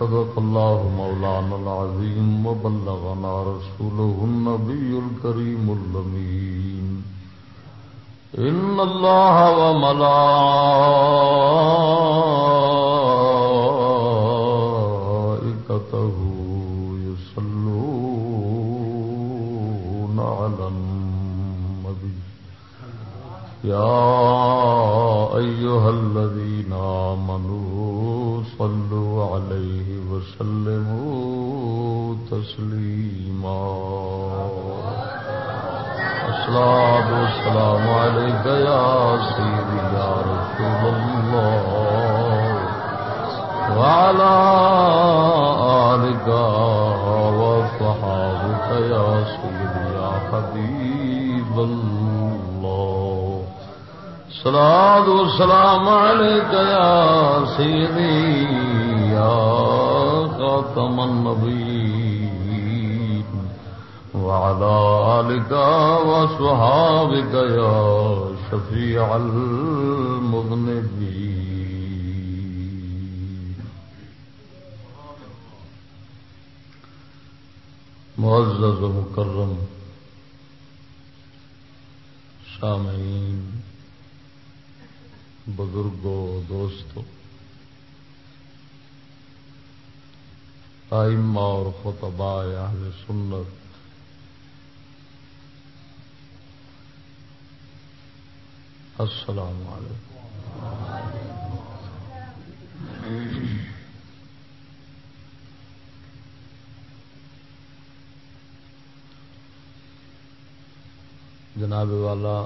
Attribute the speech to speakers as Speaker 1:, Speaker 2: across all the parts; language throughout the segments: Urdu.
Speaker 1: صدق الله مولانا العظيم وبلغنا رسوله النبي الكريم اللمين إن الله وملائكته صلاة والسلام عليك يا سيدي يا خاتم النبيين وعلى آلك وصحابك يا شفيع المذنبين معزز و مکرم، سامعین بزرگوں دوستوں آئمہ اور خطباء اہل سنت السلام علیکم۔ جناب والا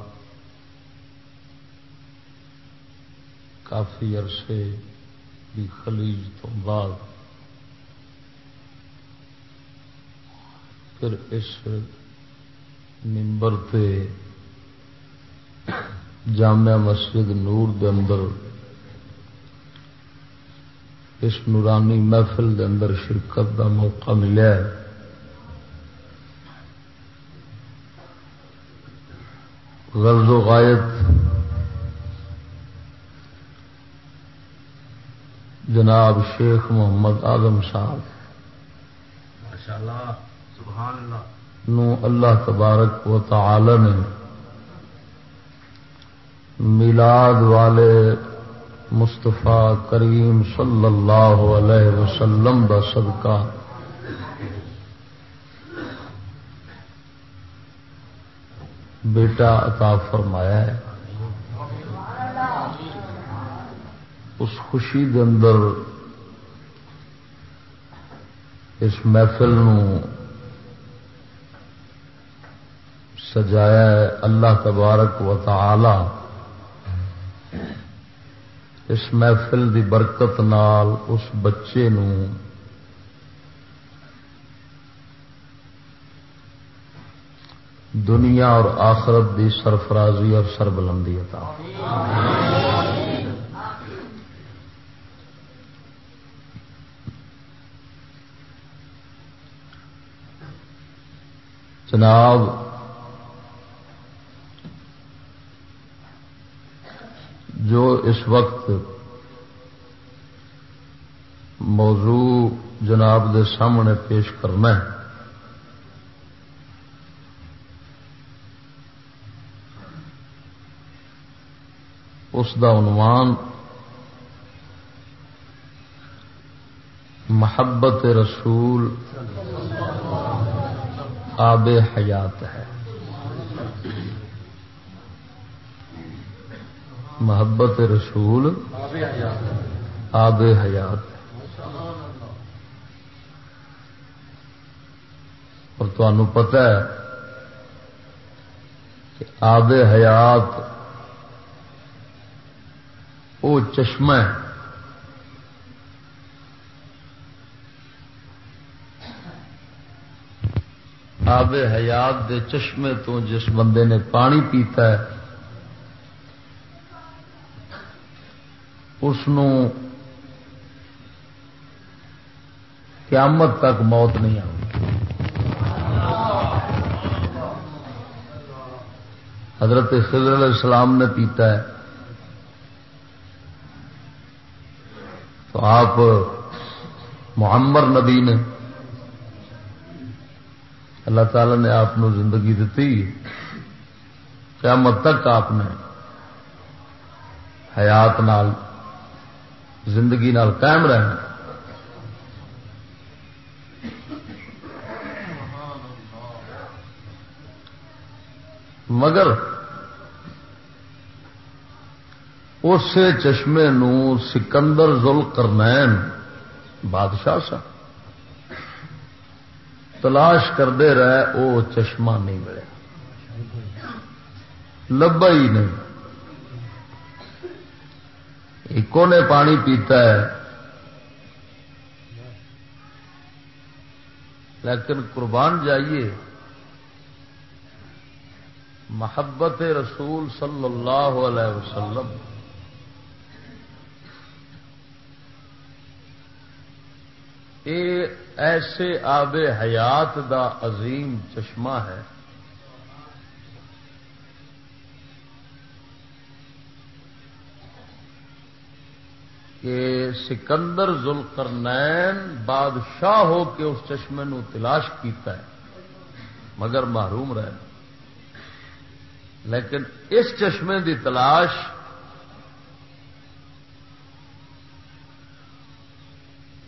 Speaker 1: کافی عرصے کی خلیج تو بعد پھر اس ممبر تے جامع مسجد نور دے اندر، اس نورانی محفل دے اندر شرکت دا موقع ملیا ہے۔ غرض و غایت جناب شیخ محمد آدم صاحب۔ نو اللہ تبارک و تعالی نے میلاد والے مستفا کریم صلی اللہ علیہ وسلم کا صدقہ۔ بیٹا عطا فرمایا ہے۔ اس خوشی دے اندر اس محفل نو سجایا ہے اللہ تبارک و تعالی۔ اس محفل دی برکت نال اس بچے نو دنیا اور آخرت دی سرفرازی اور سربلندی عطا۔ جناب، جو اس وقت موضوع جناب دے سامنے پیش کرنا ہے، اس دا عنوان محبت رسول آب حیات ہے۔ محبت رسول آب حیات اور تمہیں پتہ ہے کہ آب حیات وہ چشمہ ہے آب حیات دے چشمے تو جس بندے نے پانی پیتا ہے، اس قیامت تک موت نہیں آتی حضرت خضر علیہ السلام نے پیتا ہے۔ تو آپ محمد نبی نے اللہ تعالی نے آپ زندگی دیتی قیامت تک آپ نے حیات نال، زندگی نال قائم رہنا۔ مگر اس چشمے نو سکندر زل کرنین بادشاہ سا تلاش کرتے رہے، وہ چشمہ نہیں ملے۔ لبا ہی نہیں۔ ایک نے پانی پیتا ہے۔ لیکن قربان جائیے۔ محبت رسول صلی اللہ علیہ وسلم۔ یہ ایسے آب حیات دا عظیم چشمہ ہے۔ کہ سکندر ذوالقرنین بادشاہ ہو کے اس چشمے نو تلاش کیتا ہے، مگر محروم رہے۔ لیکن اس چشمے دی تلاش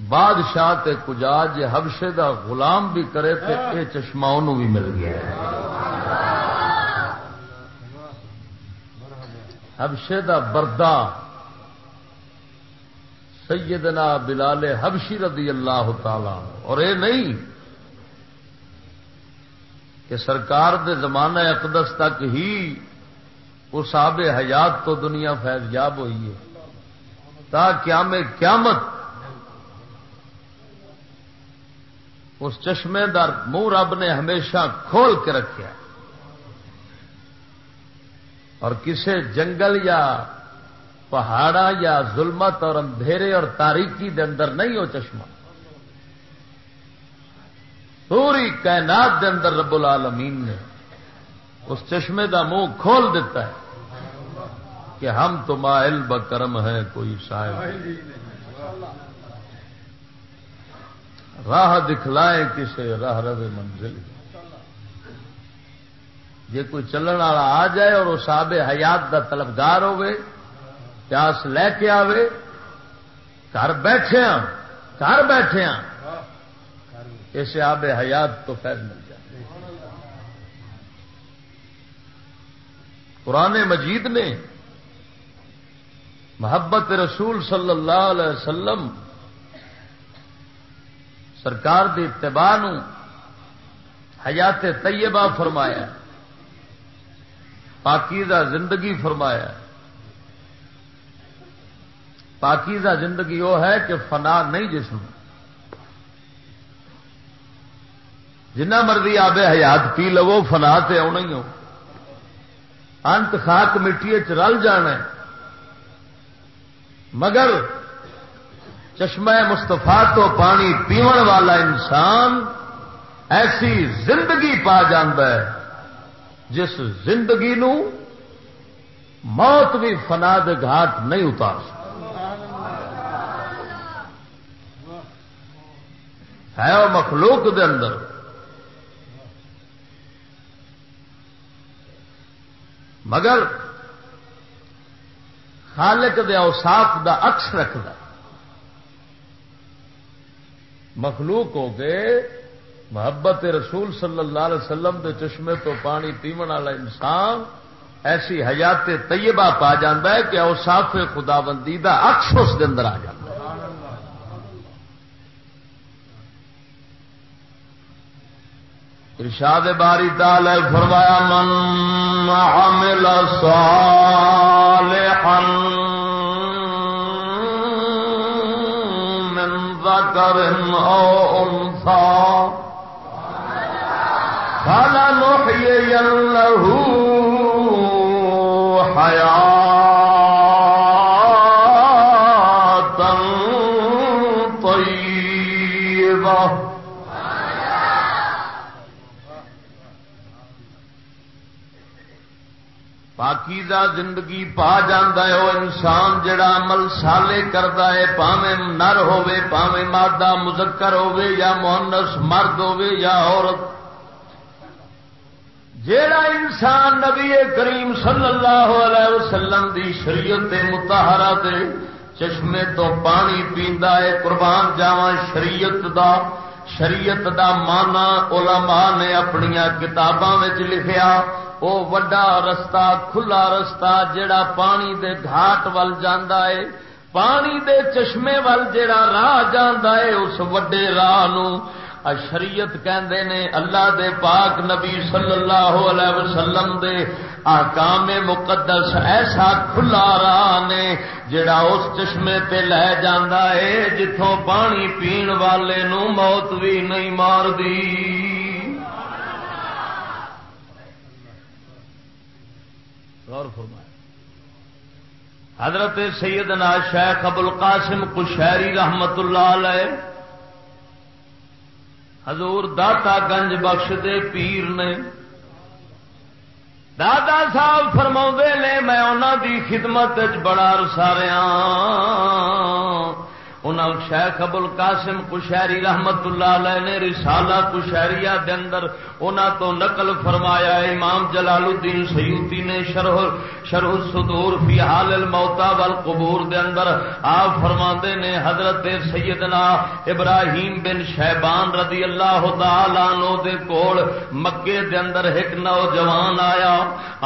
Speaker 1: بادشاہ تے کجا جی حبشے دا غلام بھی کرے تو یہ چشمہ انہوں بھی مل گیا حبشے دا بردا سیدنا بلال حبشی رضی اللہ تعالی اور اے نہیں کہ سرکار دے زمانہ اقدس تک ہی اس آب حیات تو دنیا فیض یاب ہوئی ہے۔ تا قیام قیامت اس چشمے دار منہ رب نے ہمیشہ کھول کے رکھا اور کسی جنگل یا پہاڑا یا ظلمت اور اندھیرے اور تاریکی دے اندر نہیں ہو چشمہ۔ پوری کائنات دے اندر رب العالمین نے اس چشمے دا منہ کھول دیتا ہے کہ ہم تو مائل بکرم ہیں، کوئی شاید راہ دکھلائے کسے راہ رو منزل جی کوئی چلن والا آ جائے اور اس آب حیات دا طلبگار ہوئے پیاس لے کے آوے، گھر بیٹھے ہاں گھر بیٹھے ہاں اسے آب حیات تو فیض مل جائے۔ قرآن مجید نے محبت رسول صلی اللہ علیہ وسلم سرکار دی اتباع حیات طیبہ فرمایا پاکیزہ زندگی فرمایا پاکیزہ زندگی وہ ہے کہ فنا نہیں جسم۔ جنہ مرضی آبے حیات پی لو، فنا تے آنا ہی ہو۔ انت خاک مٹی رل جانا ہے۔ مگر چشمہ مستفا تو پانی پیون والا انسان ایسی زندگی پا ہے، جس زندگی نو موت بھی فنا دے گھاٹ نہیں اتار سکتی ہے وہ مخلوق دے اندر۔ مگر خالق دے اوساف دا عکس رکھتا مخلوق ہو کے محبت رسول صلی اللہ علیہ وسلم دے چشمے تو پانی پیمن والا انسان ایسی حیات طیبہ پا جاندہ ہے کہ اوساف خدا بندی کا اکس اس اندر آ جاتا ارشاد باری تال فرمایا، من عمل صالحا ذكر او انثى فلنحيينه له زندگی پا جانا ہے، وہ انسان جڑا عمل سالے کرتا ہے پاوے نر ہوے پاوے مادہ مذکر ہوے یا مونس مرد ہوے یا عورت۔ جیڑا انسان نبی کریم صلی اللہ علیہ وسلم دی شریعت متحرہ دے چشمے تو پانی پیندا ہے، قربان جاواں شریعت دا۔ شریعت دا مانا علماء نے اپنی کتاباں لکھیا وہ وڈا رستہ، کھلا رستہ جڑا پانی دے گھاٹ ول جاندا ہے پانی دے چشمے ول جڑا راہ جاندا ہے اس وڈے راہ نو شریعت کہندے نے اللہ دے پاک نبی صلی اللہ علیہ وسلم دے آکام مقدس ایسا کھلا راہ نے جڑا اس چشمے تے لے جاندا ہے جتھوں پانی پین والے نو موت بھی نہیں مار دی غور فرمایا حضرت سیدنا شیخ ابو القاسم کشہری رحمت اللہ علیہ حضور داتا گنج بخش دے پیر نے۔ دادا صاحب فرما نے، میں انہوں دی خدمت بڑا رساریا ہاں۔ انہوں شیخ ابل قاسم کشہری رحمت اللہ علیہ نے رسالہ کشہری دے اندر انہوں تو نقل فرمایا، امام جلال الدین سیوتی نے شرح شرح صدور فی حال الموتا والقبور دے اندر آپ فرما نے، حضرت سیدنا ابراہیم بن شہبان رضی اللہ تعالی نو دے کول مکے دے اندر ایک نوجوان آیا،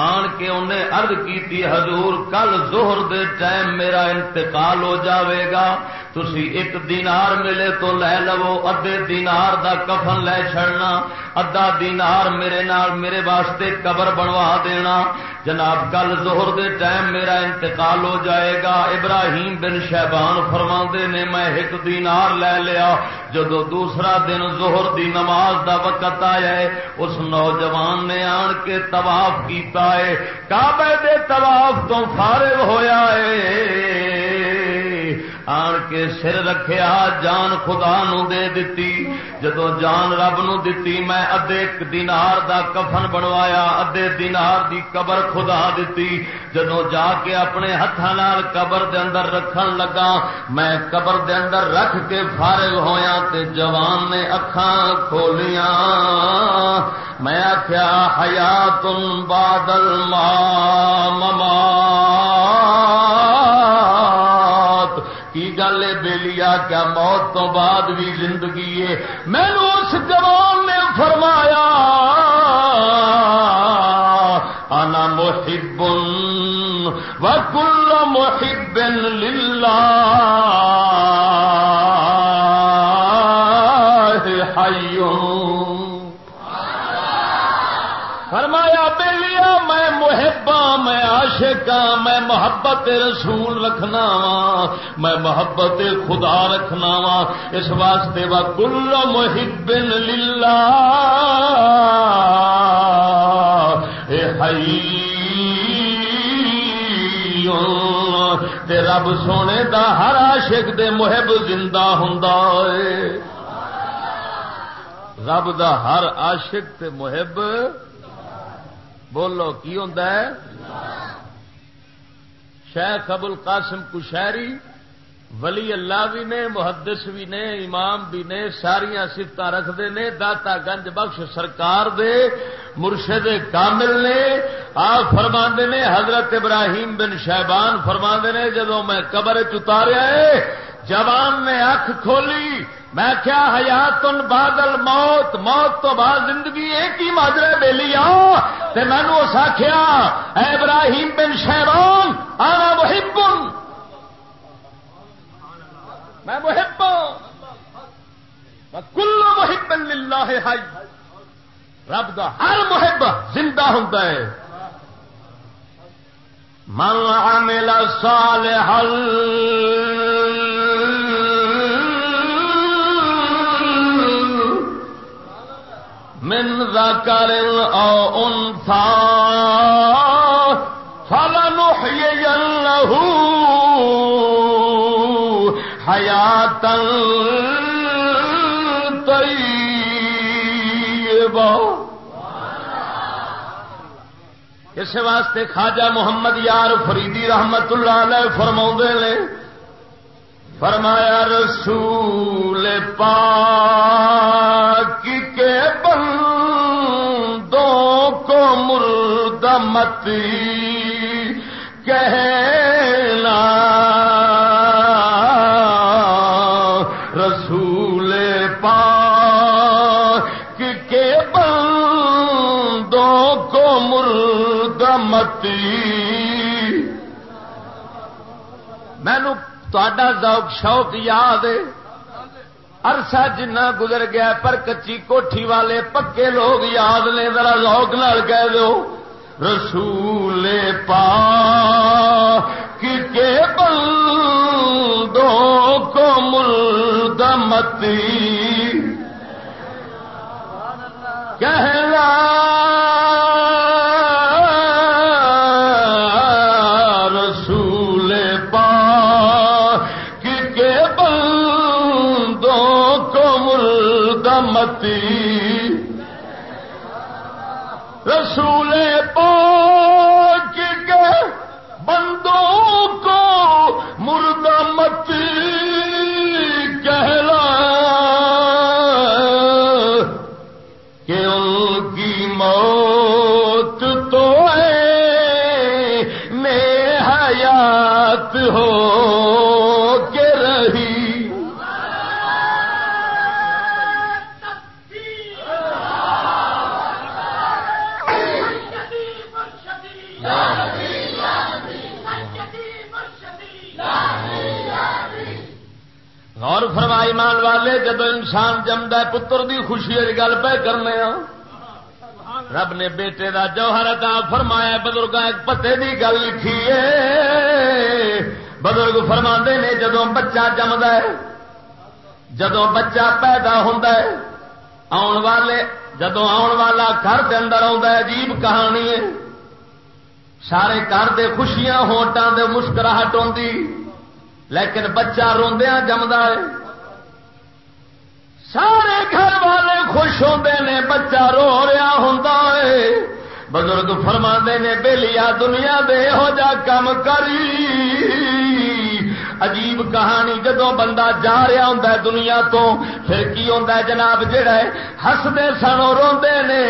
Speaker 1: آن کے انہیں عرض کی حضور، کل زہر دے ٹائم میرا انتقال ہو جاوے گا، تو تھی ایک دینار ملے تو لے لو ادے دینار دا کفن لے چڑنا ادا دینار میرے نال میرے واسطے قبر بنوا دینا جناب کل زہر دے ٹائم میرا انتقال ہو جائے گا ابراہیم بن شہبان فرما نے میں ایک دینار لے لیا جدو دوسرا دن زہر دی نماز دا وقت آیا ہے اس نوجوان نے آن کے طواف کیتا ہے کعبے دے طواف تو فارغ ہویا ہے آن کے سر رکھیا جان خدا نو دے دیتی جدو جان رب نو دیتی میں ادے دینار دا کفن بنوایا ادے دینار دی قبر خدا دیتی جدو جا کے اپنے نال قبر دے اندر رکھن لگا میں قبر دے اندر رکھ کے فارغ ہویا تے جوان نے اکھاں کھولیاں میں آخیا حیات بادل مما کی گل بے لیا کیا موت تو بعد بھی زندگی ہے؟ میں اس جوان نے فرمایا، انا محب و کل محب للہ میں محبت رسول رکھنا وا، میں محبت خدا رکھنا وا۔ اس واسطے وا کل محب للہ۔ اے تے رب سونے دا ہر عاشق دے محب زندہ ہوں رب دا ہر عاشق تے محب، بولو کی ہوں شیخ ابو القاسم کشہری، ولی اللہ بھی نے، محدث بھی نے، امام بھی نے ساریا سفت رکھتے نے، داتا گنج بخش سرکار دے، مرشد کامل نے، آپ فرما نے، حضرت ابراہیم بن شہبان فرما نے جدو میں قبر چتاریا ہے جوان نے اکھ کھولی، میں کیا حیات بادل موت موت تو بعد زندگی ایک ہی ماجرے بے لیا میں اس آخیا ابراہیم بن شہبان آنا محب میں محب کل محب للہ ہے رب دا ہر محب زندہ ہوں من عمل صالحا من ذکر او انثى فلنحيينه حیات طیبہ۔ اس واسطے خواجہ محمد یار فریدی رحمت اللہ علیہ فرما نے، فرمایا رسول پاک کے بندوں مردمتی کہنا رسول پاک کے بندوں کو مردمتی مینو تا ذوق شوق یاد عرصہ جنہ گزر گیا پر کچی کوٹھی والے پکے لوگ یاد نے، ذرا لوگ نال کہہ دو رسول پا کے بندوں کو ملدمتی کہلا ایمان جدو انسان جمد پتر دی خوشی گل پہ کرنے ہاں۔ رب نے بیٹے دا جوہر عطا فرمایا بزرگ ایک پتے دی گل لکھی ہے۔ بزرگ فرما نے، جدو بچہ جمد ہے، جدو بچہ پیدا ہوں آن والے، جدو آن والا گھر کے اندر عجیب کہانی ہے۔ سارے گھر دے خوشیاں ہوٹان دے مسکراہٹ ہوتی لیکن بچہ روندیا جمدا ہے۔ سارے گھر والے خوش ہوتے نے، بچہ رو رہا ہوں بزرگ فرما نے بےلیا دنیا دے ہو جا کم کری۔ عجیب کہانی جدو بندہ جا رہا ہوں دنیا تو، پھر کی ہوتا جناب؟ جہا ہے ہستے سنو روندے نے۔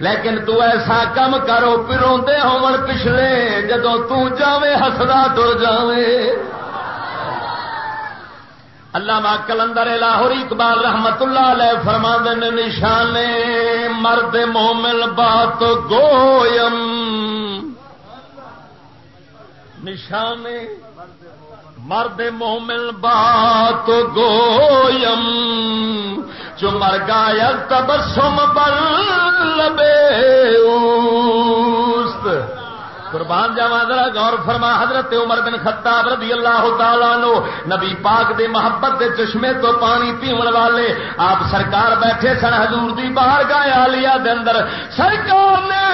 Speaker 1: لیکن تو ایسا کم کرو، پھر روندے ہو پچھلے جدو تاوے ہسدا تر جاوے۔ اللہ کلندر لاہوری اقبال رحمت اللہ علیہ فرما دن نشان مرد مومل بات گویم۔ نشان مرد مومل بات گویم۔ جو مر گایا تبسم بل لبے قربان جاوا ذرا غور فرما، حضرت عمر بن خطاب رضی اللہ تعالی نو نبی پاک دے محبت دے چشمے تو پانی پیون والے آپ سرکار بیٹھے سن، حضور دی باہر گایا علیہ دے اندر۔ سرکار نے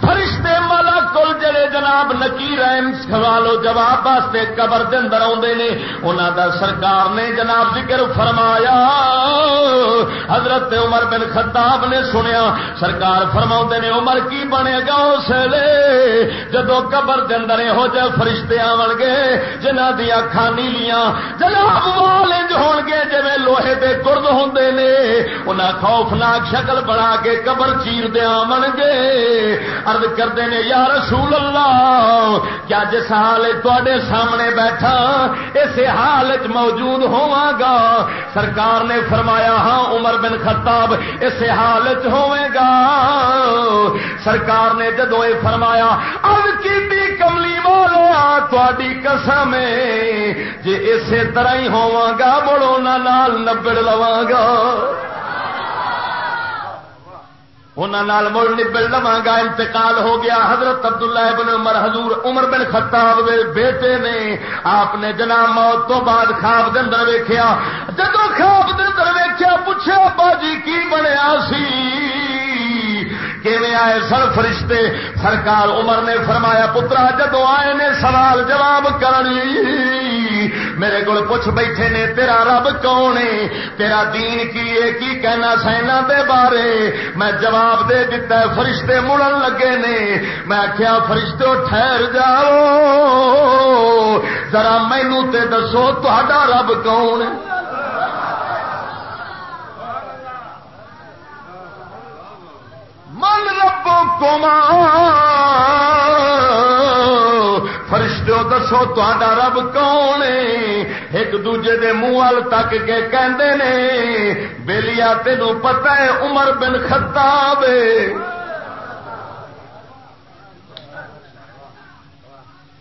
Speaker 1: فرشتے ملک کل جڑے جناب نکیر ایم سوالو جواب واسطے قبر دے اندر اوندے نے، انہاں دا سرکار نے جناب ذکر فرمایا۔ حضرت عمر بن خطاب نے سنیا، سرکار فرما نے، عمر کی بنے گا اس لے لیے جدو قبر دے اندر یہو جہ فرشتے آن گے جنہ دیا کھانی لیا جناب والے ہون گے جی لوہے دے گرد ہوں نے انہیں خوفناک شکل بنا کے قبر چیر دیا من گے۔ ارد کرتے ہیں یا رسول اللہ، کیا جس حال تے سامنے بیٹھا، اس حال موجود ہوا گا؟ سرکار نے فرمایا ہاں عمر بن خطاب، اس حال گا۔ سرکار نے جدو یہ فرمایا اب کی کملی والا تاری قسم جی اسی طرح ہی ہوا گا مڑو نال نبڑ لوا گا۔ انہوں مڑ نبڑ لوا گا، انتقال ہو گیا۔ حضرت عبداللہ ابن عمر، حضور عمر بن خطاب دے بیٹے نے آپ نے جناب موت تو بعد خواب دن ویخیا جدو خواب دن ویخیا پوچھا باجی کی بنیا سی؟ آئے سر فرشتے۔ سرکار عمر نے فرمایا، پترا، جدو آئے نے سوال جواب کرنی۔ میرے کو پوچھ بیٹھے نے، تیرا رب کون ہے؟ تیرا دین کی ہے، کی کہنا سینا دے بارے؟ میں جواب دے دیتا ہے، فرشتے مڑن لگے نے۔ میں کیا فرشتے ٹھہر جاؤ۔ ذرا مینو تے دسو تا رب کون ہے؟ ربو کما فرشتوں دسو تا رب کون ایک دوجے دے منہ وال تک کے کہندے نے بےلیا تینوں پتہ ہے عمر بن خطاب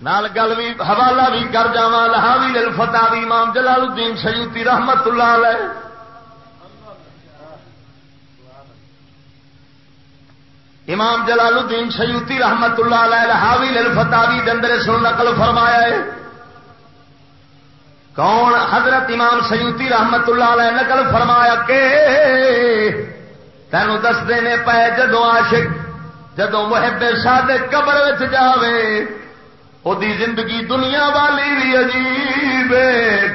Speaker 1: نال گل بھی حوالہ بھی کر جا لہاوی دل فتح بھی امام جلال الدین سیوتی رحمت اللہ علیہ۔ امام جلال الدین سیوتی رحمت اللہ علیہ حاوی للفتاوی دندر سن نقل فرمایا ہے۔ کون حضرت امام سیوتی رحمت اللہ علیہ نقل فرمایا کہ تینوں دس دینے پے جدو عاشق، جدو محب شاد قبر جاوے وہ زندگی دنیا والی بھی عجیب،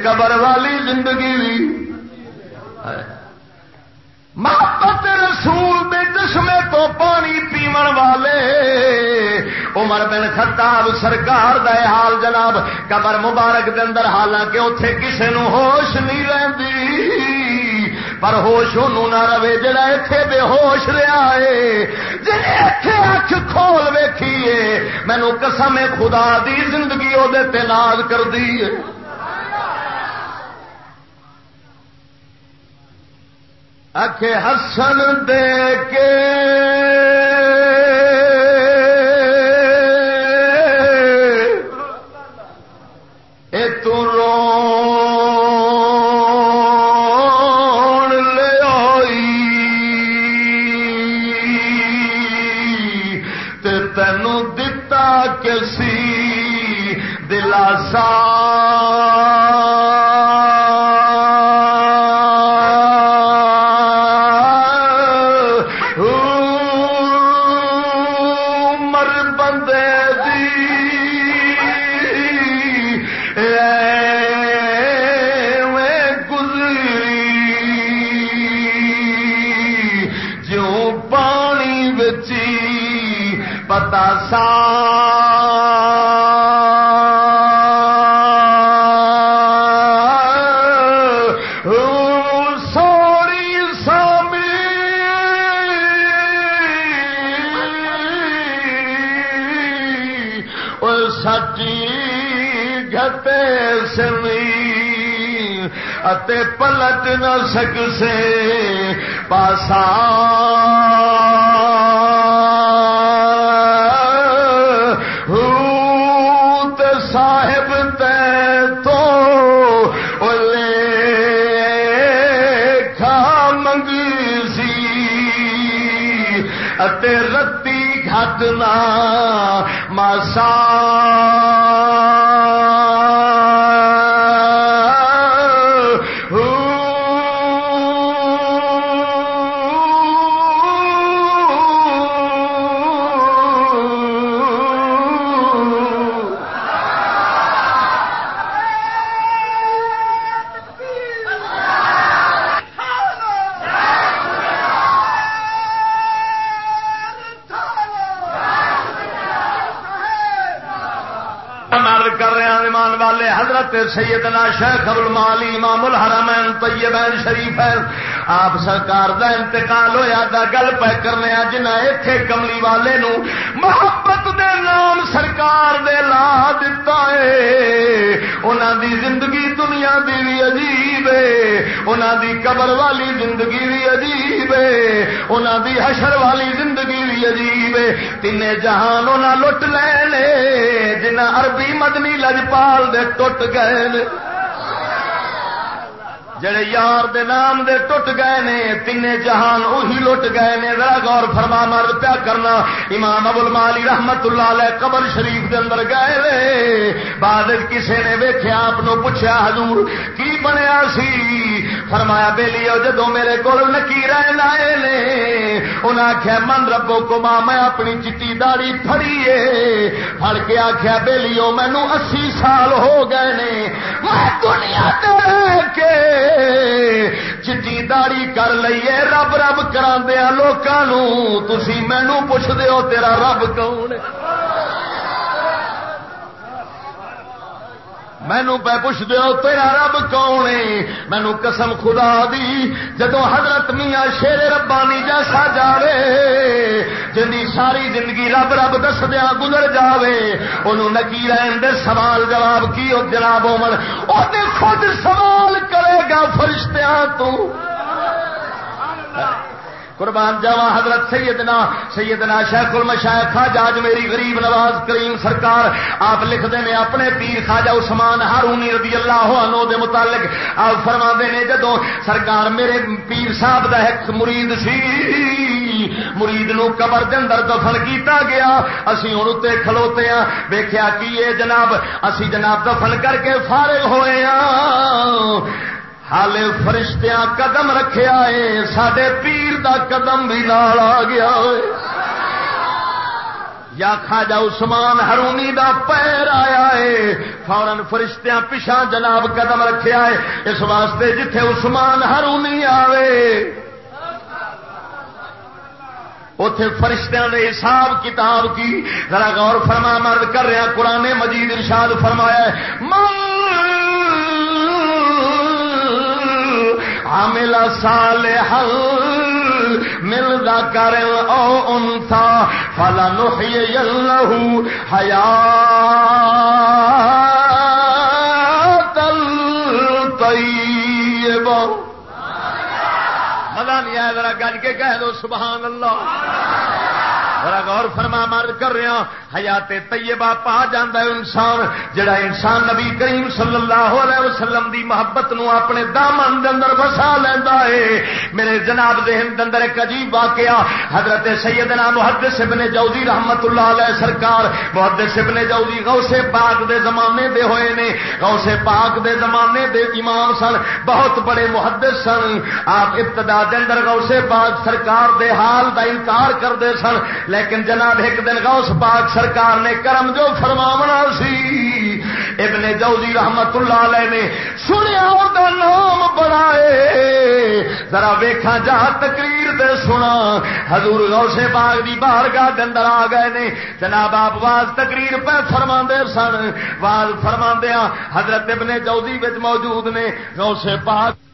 Speaker 1: قبر والی زندگی بھی محبت رسول دے چشمے تو پانی پیمن والے۔ عمر بن خطاب سرکار دا حال جناب، قبر مبارک دے اندر، حالانکہ اتے کسے نو ہوش نہیں رہندی۔ پر ہوش انہوں نہ رہے، جڑا اتے بے ہوش رہا ہے جن اتے اکھ کھول ویکھیے مینو قسم خدا دی زندگی وہ ناز کر دی ہے۔ اکھ حسن دے کے اے لے تینوں دتا کسی دلاسا پلٹ نہ سک سے پاسا گھٹنا الحرمین طیبین شریفین آپ سرکار دا انتقال ہویا دا گل پہ کرنے جنہ ایتھے کملی والے نو محبت دے نام سرکار دے لا دیتا ہے۔ انہاں دی زندگی دنیا دی بھی عجیب ہے۔ انہاں دی قبر والی زندگی بھی عجیب ہے۔ انہاں دی حشر والی زندگی بھی عجیب ہے۔ تین جہان انہاں لٹ لے جنہ عربی مدنی لجپال دے ٹوٹ گئے جڑے یار دے نام دے ٹوٹ گئے نے تین جہان اہی لٹ گئے نے۔ ذرا غور فرما مرد پیا کرنا، امام ابو مالی رحمت اللہ علیہ قبر شریف دے اندر گئے لے بعد کسے نے ویکھیا آپ پوچھا حضور کی بنیا سی؟ فرمایا بے لیو جدو میرے کو نکیر لائے نے انہیں آخیا من ربو کو ماں میں اپنی چٹی داڑی فریے فڑ کے آخیا بے لیو مینو اسی سال ہو گئے نے۔ میں دنیا کے چٹی داڑی کر لیے رب رب کرا دیا لوگوں تھی مینو پوچھ دو تیرا رب کون مینو پہ پوچھ دو تیرا رب کون مینو قسم خدا دی، جدو حضرت میاں شیر ربانی جیسا جاوے جی ساری زندگی رب رب دسدیا گزر جائے انہوں نکی رہن دے؟ سوال جواب کی؟ جناب امن وہ خود سوال کرے گا فرشتیاں تو۔ اللہ قربان جاوا حضرت سیدنا سیدنا شیخ المشائخ خواجہ میری غریب نواز کریم سرکار، آپ لکھتے ہیں اپنے پیر خواجہ عثمان ہارونی رضی اللہ عنہ دے متعلق۔ آپ فرما نے جدو سرکار میرے پیر صاحب دا ایک مرید سی، مرید نو قبر دے اندر دفن کیتا گیا۔ اسی ہن تے کھلوتے ہاں ویکھیا کی اے جناب؟ اسی جناب دفن کر کے فارغ ہوئے ہاں حال فرشتیاں قدم رکھیا ہے سڈے پیر دا قدم بھی نال آ گیا یا خاجا عثمان ہرونی دا پیر آیا ہے فورن فرشتیاں پچھا جناب قدم رکھیا ہے اس واسطے جتھے عثمان ہرونی آوے اتے فرشتوں نے حساب کتاب کی۔ ذرا غور فرما، مرد کر رہا، قرآن مجید ارشاد فرمایا من عامل صالح مل ذکر او انثى فلنحيي له حياه طيبه مزہ نہیں آیا ذرا گج کے کہہ دو، سبحان اللہ۔ غور فرما مرد کر رہا ہاں، حیات طیبہ پا جانا انسان، جڑا انسان نبی کریم صلی اللہ علیہ وسلم دی محبت نو اپنے دامن اندر بسا لینا ہے۔ میرے جناب ذہن اندر ایک عجیب واقعہ، حضرت سیدنا محدث ابن جوزی رحمت اللہ علیہ سرکار، محدث ابن جوزی غوث پاک دے زمانے دے ہوئے نے۔ غوث پاک دے زمانے دے امام سن، بہت بڑے محدث سن۔ آپ ابتدا دے اندر غوث پاک سرکار دے حال دا انکار کرتے سن۔ لیکن جناب ایک دن غوث پاک سرکار نے کرم جو فرماونا سی، ابن جوزی رحمت اللہ علیہ نے سنیا نام بنائے ذرا ویخا جا تقریر دے سنا۔ حضور غوث پاک دی بارگاہ دے اندر آ گئے نے۔ جناب آپ واز تقریر پہ فرما سن۔ واز فرما ہاں، حضرت ابن جوزی موجود نے۔ غوث پاک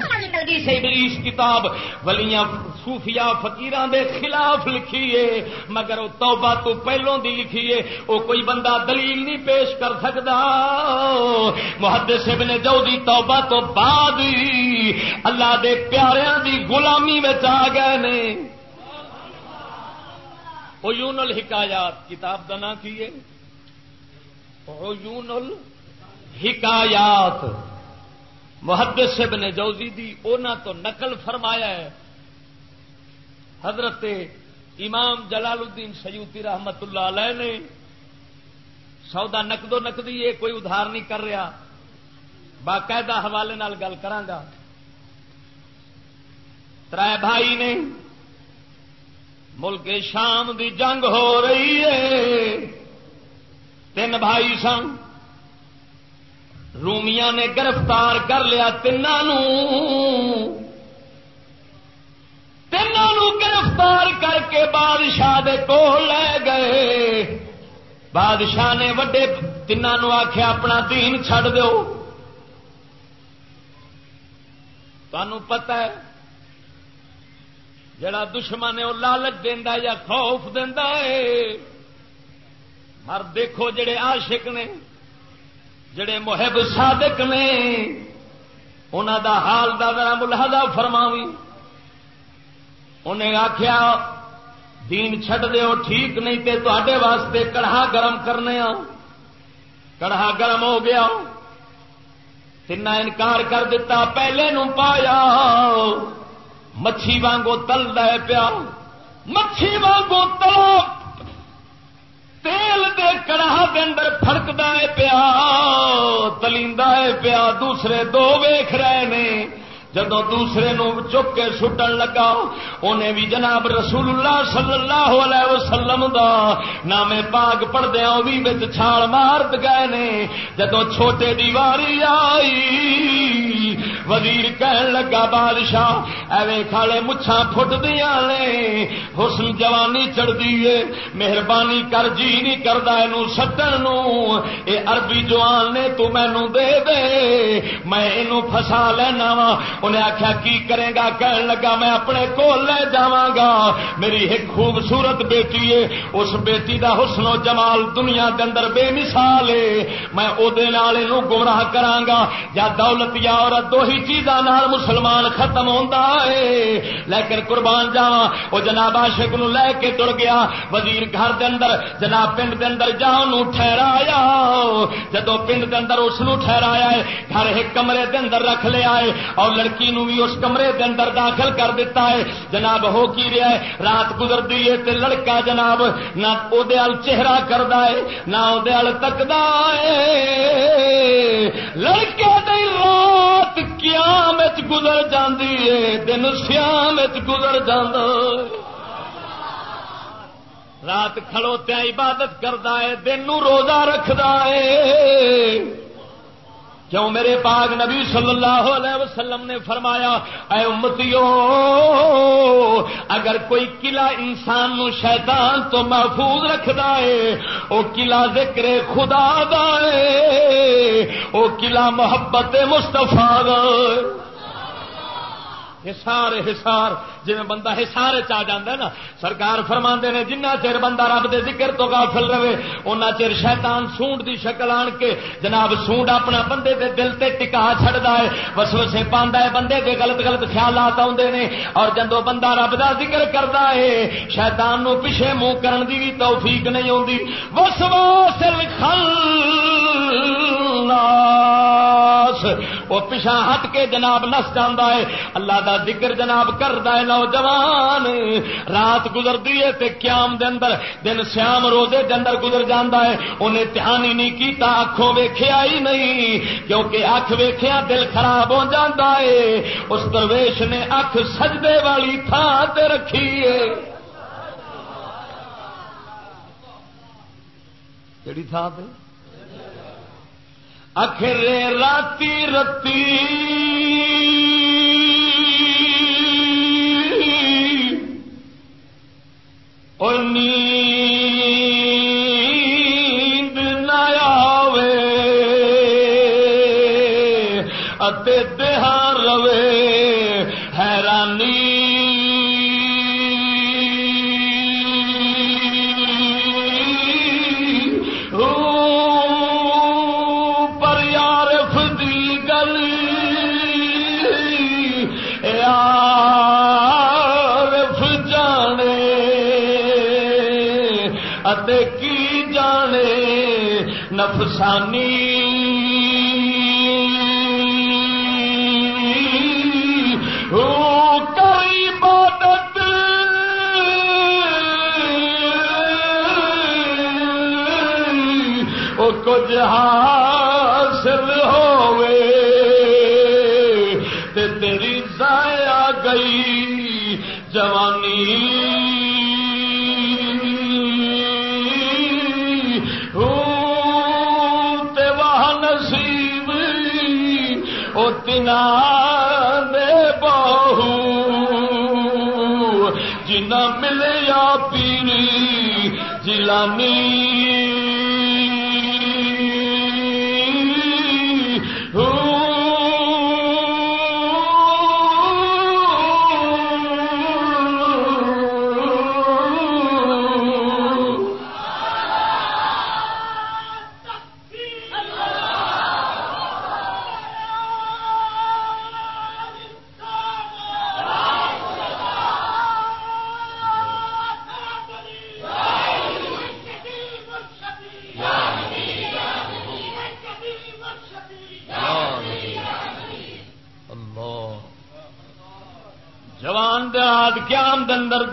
Speaker 1: ابلیس کتاب ولیاں صوفیاء فقیران دے خلاف لکھیے، مگر وہ توبہ تو پہلوں دی لکھیے وہ کوئی بندہ دلیل نہیں پیش کر سکتا محدث ابن جوزی توبہ تو بعد اللہ دے پیاریاں دی غلامی میں آ گئے نے۔ عیون الحکایات، کتاب کا نام کی عیون الحکایات۔ محدث ابن جوزی دی اونا تو نقل فرمایا ہے۔ حضرت امام جلال الدین سیوتی رحمت اللہ علیہ نے سودا نقد و نقدی یہ کوئی ادھار نہیں کر رہا۔ باقاعدہ حوالے نال گل کرانگا تر بھائی نے ملک شام دی جنگ ہو رہی ہے۔ تین بھائی سن۔ رومیاں نے گرفتار کر لیا تین تینوں گرفتار کر کے بادشاہ دے کو لے گئے۔ بادشاہ نے وڈے تین آخیا اپنا دین چھڈ دو پتا ہے، جڑا دشمن ہے وہ لالچ دینا یا خوف دینا ہے۔ مر دیکھو جڑے عاشق نے۔ جڑے محب صادق نے انہوں دا حال دا ذرا ملحدہ فرماوی انہیں آخیا دین چھڈ دیو، ٹھیک نہیں تے تے واسطے کڑھا گرم کرنے آ کڑھا گرم ہو گیا۔ تین انکار کر دیتا پہلے نو پایا۔ مچھی وانگو تل دے پیا۔ مچھی وانگو تلو تیل دے کڑاہ دے اندر فرکتا ہے پیا تلیندا ہے پیا، دوسرے دو ویخ رہے نے۔ جدو دوسرے نو چک کے سٹن لگا انہیں بھی جناب رسول اللہ صلی اللہ علیہ وسلم دا نام پاگ پڑدیا بھی بچ چھال مار گئے نے۔ جدو چھوٹے دیواری آئی، وزیر کہن لگا، بادشاہ، ایویں کھالے مچھا فٹ دیا نے۔ حسن جوانی چڑھتی ہے، مہربانی کر جی نہیں کرتا یہ سٹن اے عربی جوان نے تو مینو دے دے، میں یہ فسا لینا وا۔ انہیں آخیا کی کرے گا؟ کہن لگا، میں اپنے کول لے جا میری ایک خوبصورت بیٹی ہے۔ اس بیٹی دا حسن و جمال دنیا کے اندر بے مثال ہے۔ میں وہ گمراہ کرا یا دولت یا عورت دو ہی چیزاں نال مسلمان ختم ہوتا ہے۔ لیکن قربان جاوا وہ جناب آشک نو لے کے تر گیا۔ وزیر گھر دے اندر، جناب پنڈ دے اندر جا ٹھہرایا۔ جدو پنڈ دے اندر اس نو ٹھہرایا ہے، گھر ایک کمرے دے اندر رکھ لیا ہے۔ اور لڑکی لڑکی نو بھی اس کمرے کے اندر داخل کر دیتا ہے۔ جناب، ہو کی رہا ہے؟ رات گزرتی ہے تے لڑکا جناب نہ وہ چہرہ کرتا ہے، نہ وہ تکتا ہے۔ لڑکے دی رات قیام گزر جاندی ہے، دن سیام گزر جاندہ رات کھڑوتیا عبادت کرتا ہے، دن روزہ رکھتا ہے۔ کیوں میرے پاک نبی صلی اللہ علیہ وسلم نے فرمایا، اے امتیو، اگر کوئی قلعہ انسان نو شیطان تو محفوظ رکھدا ہے او قلعہ ذکر خدا دا ہے او قلعہ محبت مصطفیٰ دا ہے ہسار ہسار جی بندہ ہسار چ نا، سرکار فرما نے جنہ چر بندہ رب دے ذکر تو غافل رہے ان چر شیطان سونڈ دی شکل آن کے جناب سونڈ اپنا بندے دے دل تے ٹکا چڑھتا ہے، وسوسے پاندا ہے، بندے دے غلط غلط خیالات آتے ہیں اور جدو بندہ رب دا ذکر کرتا ہے، شیطان نو پیچھے منہ کرن دی بھی توفیق نہیں آتی وسواس خل وہ پیچھا ہٹ کے جناب نس جانا ہے، اللہ دا ذکر جناب کرتا ہے نوجوان، رات گزرتی ہے تے قیام دے اندر، دن سیام روزے دے اندر گزر جانا ہے۔ انہیں دھیان ہی نہیں کیتا، اکھوں ویخیا ہی نہیں، کیونکہ اکھ ویخیا دل خراب ہو جاتا ہے۔ اس درویش نے اکھ سجدے والی تھان تے رکھی ہے۔ کہڑی تھان پہ اخرے راتی رتی۔ نیند نہ آوے۔ اتے نفسانی۔ کئی بادت وہ کچھ حاصل دے بہو جنا ملیا پیری جلانی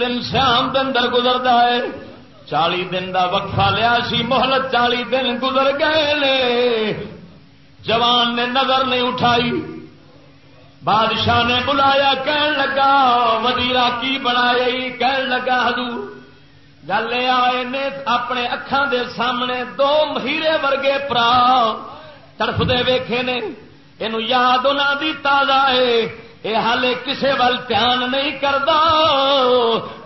Speaker 1: دن شام دندر گزرتا ہے۔ چالی دن دا وقفہ لیا سی محلت چالی دن گزر گئے لے۔ جوان نے نظر نہیں اٹھائی۔ بادشاہ نے بلایا، کہن لگا وزیرا کی بنایا کہن لگا، حضور گل آئے نے اپنے اکھان دے سامنے دو مہیرے ورگے پرا۔ تڑف دے ویکھے نے یہ یاد انہوں دی تازہ ہے۔ یہ ہالے کسی ول دھیان نہیں کرتا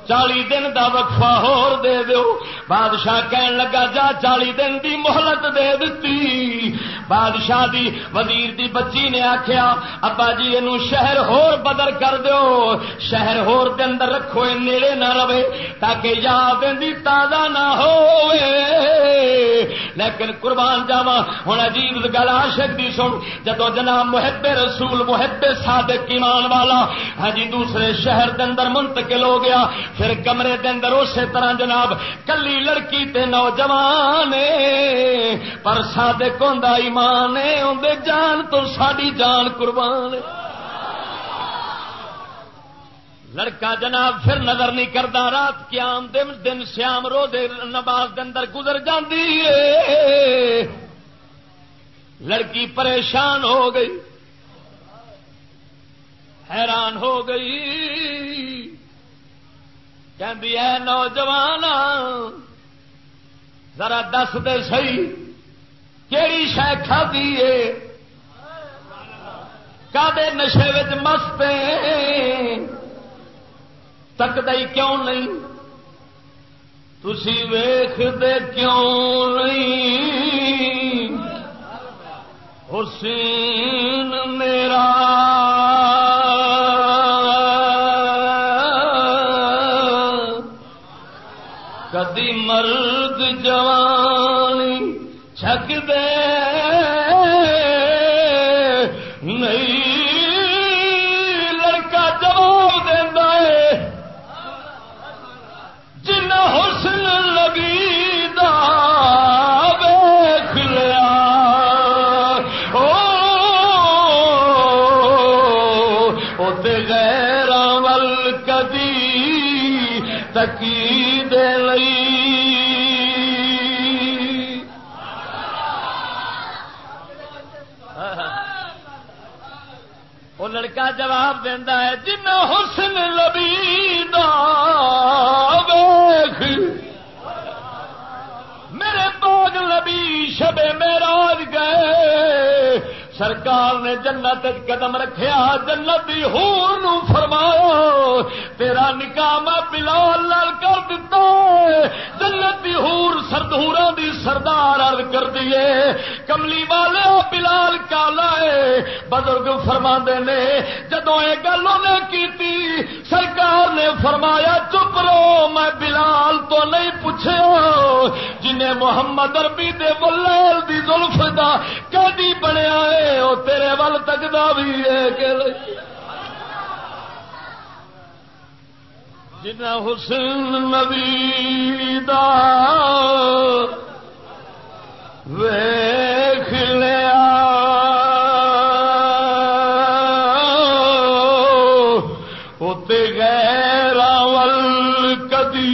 Speaker 1: چالی دن دا وقفہ ہور دے دیو۔ بادشاہ کہن لگا، جا چالی دن دی محلت دے دیتی بادشاہ دی وزیر دی بچی نے آخیا ابا جی یہ شہر ہور بدر کر دیو۔ شہر ہور دے اندر رکھو نیڑے نہ رہے، تاکہ یاد دی تازہ نہ ہو لیکن قربان جاوا ہوں عجیب گل عاشق دی سن۔ جدو جناب محب رسول، محب صادق ایمان والا ہاں جی دوسرے شہر دے اندر منتقل ہو گیا۔ پھر کمرے دے اندر اسی طرح جناب، کلی لڑکی تے نوجوان پر سادے کوندا ایمان اندر جان تو ساری جان قربان لڑکا جناب پھر نظر نہیں کرتا رات قیام دن دن سیام رو دے نماز دے اندر گزر جاندی ہے۔ لڑکی پریشان ہو گئی، حیران ہو گئی۔ کہ نوجوان ذرا دس دے سی کہڑی شہ کھدی ہے کدے نشے مست تکتا ہی کیوں نہیں؟ تھی ویخ دے کیوں نہیں؟ حسین میرا جواب ہے جن حسن لبی ویخ میرے باغ لبی شبے میراج گئے۔ سرکار نے جنت قدم رکھیا، جنت دی ہور نو فرمایا، تیرا نکاح میں بلال لال کر دیتا جنت دی ہور سردورا دی سردار عرض کر دیے کملی والے، بلال کالا ہے۔ بزرگ فرما نے جدو یہ گل انہیں کی سرکار نے فرمایا، چپ رو میں بلال تو نہیں پوچھے جنہیں محمد اربی دے ولال دی زلف دا کدی بنیا ہے وہ تیرے ول تکتا بھی ہے جنا حسن نبی دا ویخ لیا۔ اتے غیر ول کدی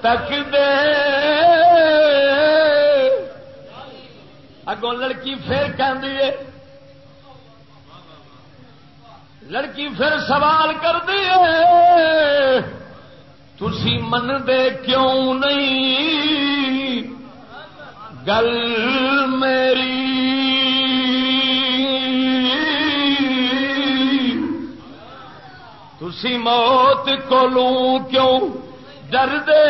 Speaker 1: تک دے۔ اگوں لڑکی پھر کہ لڑکی پھر سوال کر دیے تھی من دے کیوں نہیں گل میری? تھی موت کو لوں کیوں ڈر دے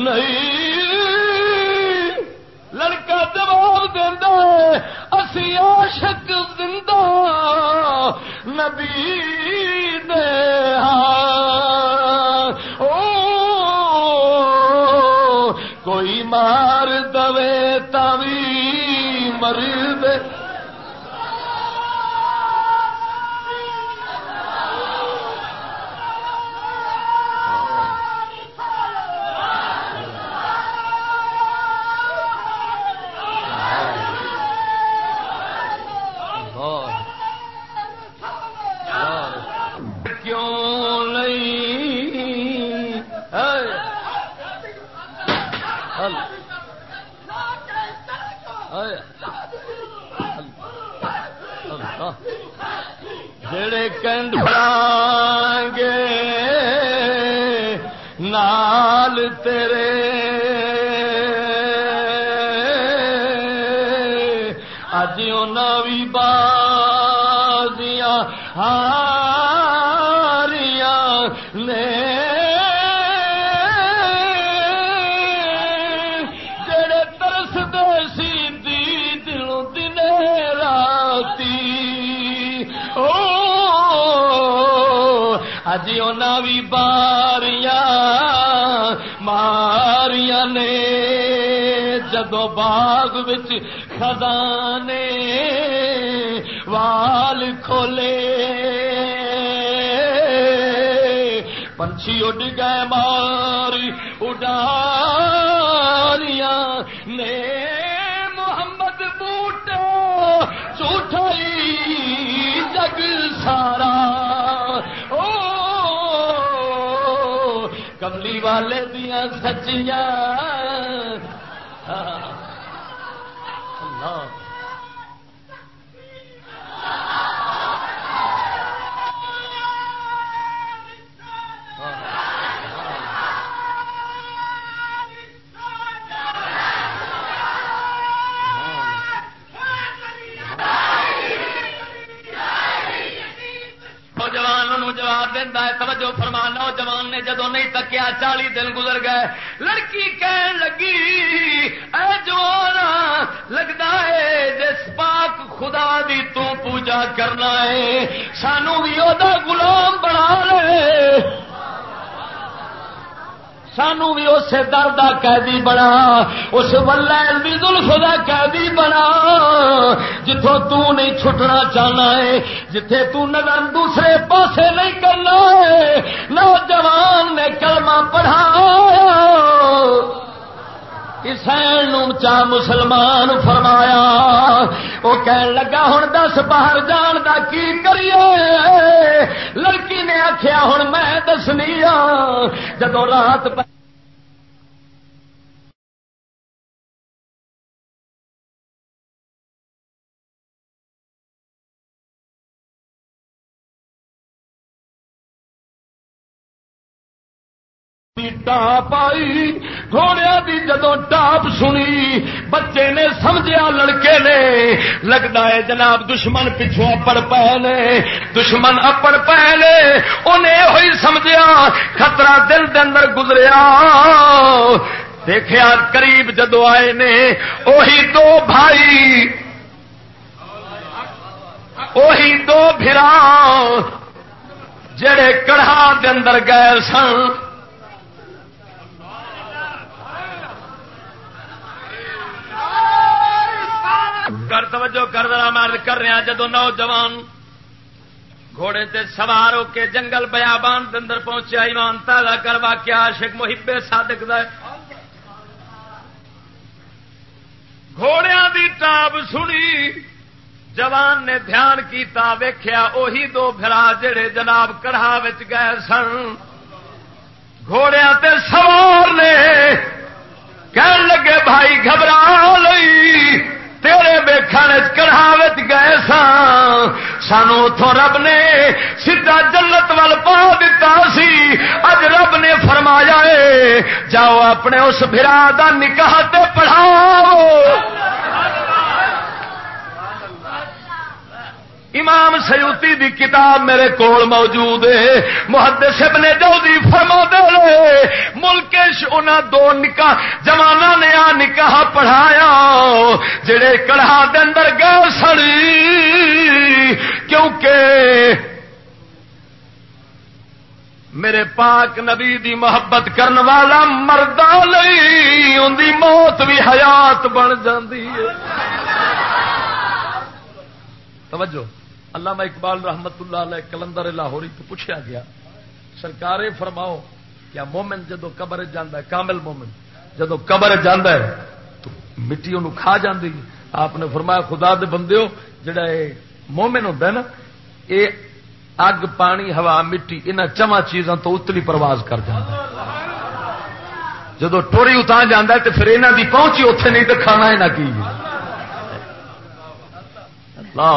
Speaker 1: نہیں? لڑکا جواب دینا اسی عاشق زندہ نبی نے ہاں۔ او کوئی مار دوے تبھی مری دے نال تیرے۔ اج بھی بازیاں ہاں۔ اج بھی باریاں ماریاں نے جدو باغ خزانے وال کھولے پنچھی اڈ گئے ماری اڈاریاں نے محمد بوٹ چوٹائی جگ سارا کملی والے دیا سچیاں۔ ہاں۔ اللہ۔ دینا ہے، توجہ فرما، نوجوان نے جدو نہیں تکیا، چالی دن گزر گئے۔ لڑکی کہن لگی، اے جوان لگتا ہے جس پاک خدا دی تو پوجا کرنا ہے۔ سانو بھی وہ گلام بنا لے۔ سانو بھی اسے درد کا قیدی بنا۔ اس ولین بھی دلف کا قیدی بنا۔ جتوں تو نہیں چھٹنا چاہنا ہے، جتھے تو نظر دوسرے پاسے نہیں کرنا ہے۔ نوجوان نے کلمہ پڑھایا اسین چاہ مسلمان فرمایا۔ وہ کہن لگا ہوں دس باہر جان کا کی کریے؟ لڑکی نے آخیا ہوں میں دسنی ہاں۔ جدو رات پائی گھوڑیا دی جدو ٹاپ سنی، بچے نے سمجھا لڑکے نے لگتا ہے جناب دشمن پچھو اپڑ پے نے دشمن اپڑ پے نے انہیں ہوئی سمجھا خطرہ دل دے اندر گزریا۔ دیکھا قریب جدو آئے نے وہی دو بھائی وہی دو بھرا، جڑے کڑھا دے اندر گئے سن۔ کر توجہ کر دیا مرد کر رہا جدو نوجوان گھوڑے تے سوار ہو کے جنگل بیابان اندر پہنچیا ایمان تازہ کر واقعہ، عاشق محبے صادق دا گھوڑیا دی ٹاپ سنی، جوان نے دھیان کیتا ویخیا اوہی دو بھرا جڑے جناب کڑھا گئے سن۔ گھوڑیا تے سوار نے کہن لگے، بھائی گھبرا لئی تیرے بےکھان کڑھاوت گئے سان سانو اتوں رب نے سیدا جنت وال پا دیتا سی۔ اج رب نے فرمایا ہے جاؤ اپنے اس برا کا نکاح پڑھاؤ۔ امام سیوتی دی کتاب میرے کول موجود ہے۔ محدث ابن جوزی فرما دے ملک دو نکاح جمانا نے آ نکاح پڑھایا، جڑے کڑھا دے اندر گئے سڑی کیونکہ میرے پاک نبی دی محبت کرن والا مردہ لئی ان دی موت بھی حیات بن جاندی ہے۔ توجہ۔ علامہ اقبال رحمت اللہ علیہ کلندر لاہوری تو پوچھا گیا سرکار فرماؤ کیا مومن جدو قبر جانا ہے، کامل مومن، جدو قبر جانا ہے، تو مٹی ان کھا جاندی آپ نے فرمایا، خدا دے بندے ہو جڑا یہ مومن ہوتا ہے نا یہ اگ، پانی، ہوا، مٹی ان چواں چیزوں تو اتلی پرواز کر جاتا جدو ٹوری اتار جانا تو پھر یہاں کی پہنچی اتنے نہیں تو کھانا یہاں کی اللہ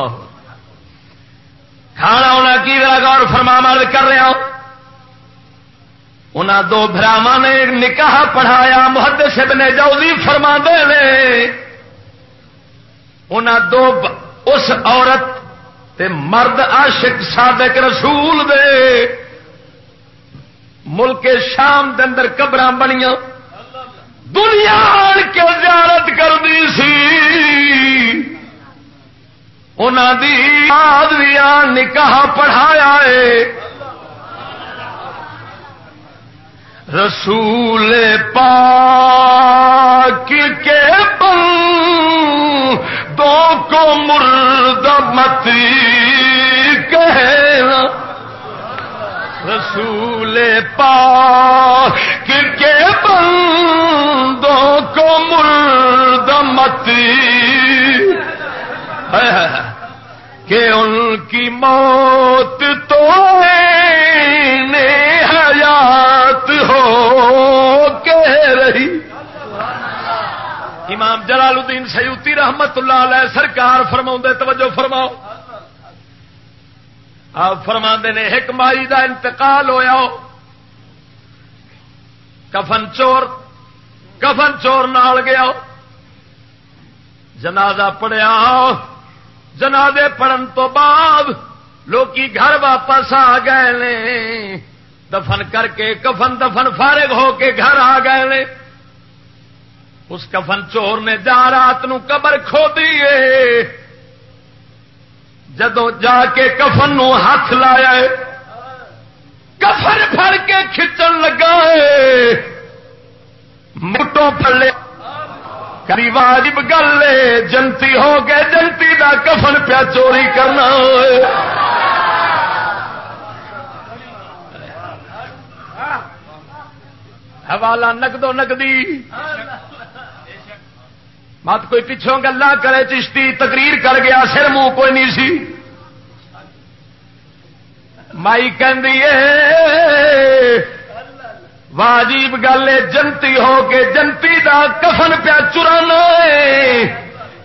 Speaker 1: کھانا انہیں کی غور فرما مار کر رہا ہوں ان دو براوا نے نکاح پڑھایا، محدث ابن جوزی فرما دے ان دو اس عورت تے مرد عاشق صادق رسول دے۔ ملک شام دے اندر قبر بنیا دنیا آن کے زیارت کرتی سی۔ دی نکاح پڑھایا ہے رسول پاک کے پل دو کو مرد متی کہنا رسول پاک کے پل دو کو مرد متی کہ ان کی موت تو حیات ہو کہہ رہی۔ امام جلال الدین سیوتی رحمت اللہ علیہ سرکار فرما توجہ فرماؤ۔ آپ فرما نے، ایک مائی دا انتقال ہویا کفن چور کفن چور نال گیا جنازہ پڑیا جنادے پڑھن تو بعد لوکی گھر واپس آ گئے نے۔ دفن کر کے کفن دفن فارغ ہو کے گھر آ گئے نے۔ اس کفن چور نے جا رات نو قبر کھو دیے جدو جا کے کفن نو ہاتھ لایا کفن پھڑ کے کھچن لگا ہے۔ مٹوں پلے کری واجب گل جنتی ہو گئے، جنتی دا کفن پیا چوری کرنا حوالہ نقدو نقدی۔ مت کوئی پچھوں گلا کرے، چشتی تقریر کر گیا، سر منہ کوئی نہیں سی۔ مائی کہ واجیب گل جنتی ہو کے جنتی دا کفن پیا چرانا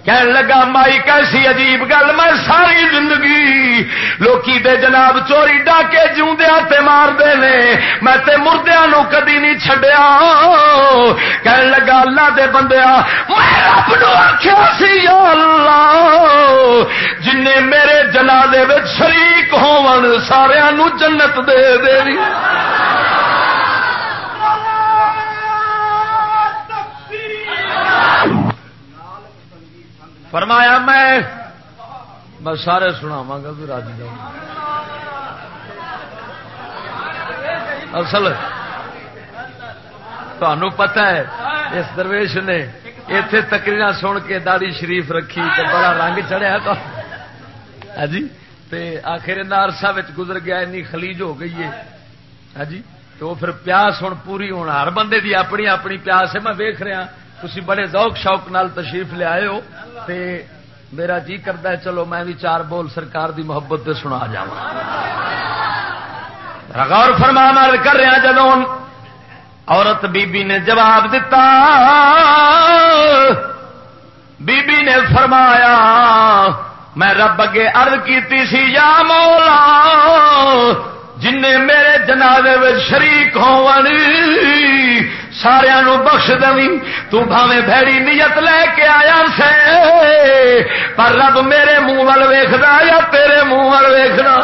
Speaker 1: کہن لگا، مائی کیسی عجیب گل، میں ساری زندگی لوکی دے جناب چوری ڈاکے جوندیا تے مار دے نے، میں تے مردیا نو کدی نہیں چھڈیا۔ کہن لگا، اللہ دے بندیا میں رب نو آخیا سی، یا اللہ جن میرے جنازے وچ شریک ہون سارا نو جنت دے دے فرمایا میں بس سارے سناوا گا بھی راجی اصل تمہوں پتا ہے، اس درویش نے اتے تکریر سن کے داڑی شریف رکھی تو بڑا رنگ چڑھیا تو۔ ہاں جی آخر نارسا گزر گیا این خلیج ہو گئی ہے۔ ہاں جی تو پھر پیاس ہوں پوری ہونا ہر بندے دی اپنی اپنی پیاس ہے، میں ویخ رہا ہاں۔ تھی بڑے ذوق شوق نال تشریف لے آئے ہو تے میرا جی کرتا ہے، چلو میں بھی چار بول سرکار دی محبت دے سنا جا غور فرما مار کر رہا جدو عورت بی بی نے جواب دیتا بی بی نے فرمایا، میں رب اگے ارد کی سی، یا مولا جن میرے جنازے شریک ہون سارا بخش دیں تاوے بھڑی نیت لے کے آیا سے۔ پر رب میرے منہ ول ویخنا یا تیرے منہ ول ویخنا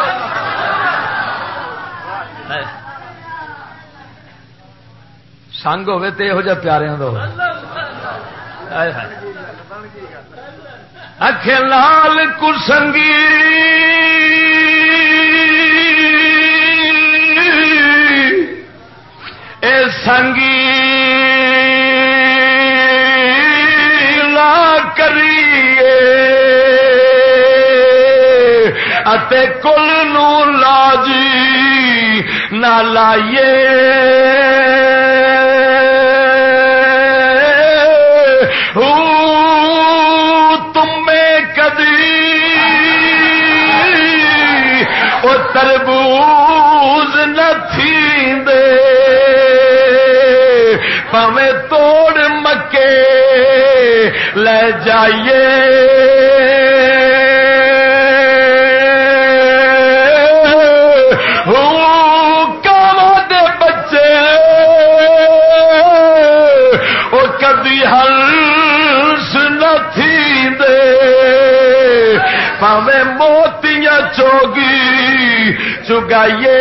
Speaker 1: سنگ ہوے تو یہو جہ پیاروں دو اکھ لال کسنگی اے سنگی لا کریے اتے کل نو لاجی نہ لائیے تمے کدی وہ تربوز پویں توڑ مکے لے جائیے۔ بچے وہ کدی ہلس نتھی دے۔ پاوے موتیاں چوگی چگائیے۔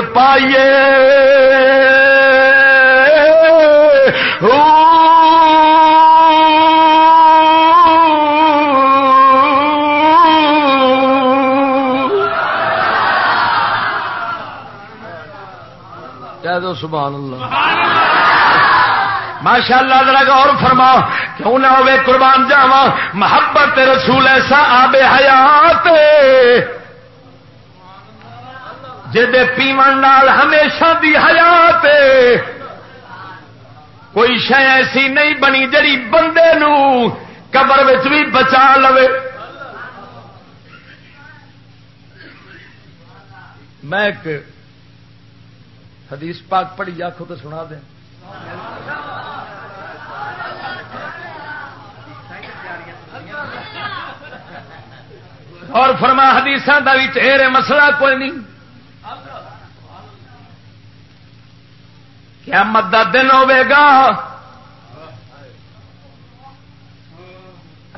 Speaker 1: پائیے۔ کہہ دو سبحان اللہ۔ ماشاء اللہ ذرا غور فرما کیوں نہ ہوئے قربان جاوا محبت رسول ایسا آب حیات۔ جی پیمن نال ہمیشہ دی حیات کوئی شہ ایسی نہیں بنی جڑی بندے نو قبر بھی بچا لو میں ایک حدیث پاک پڑھی آخو تو سنا دیں۔ اور فرما حدیث کا بھی ٹھہرے مسئلہ کوئی نہیں۔ کیا مدا دن گا۔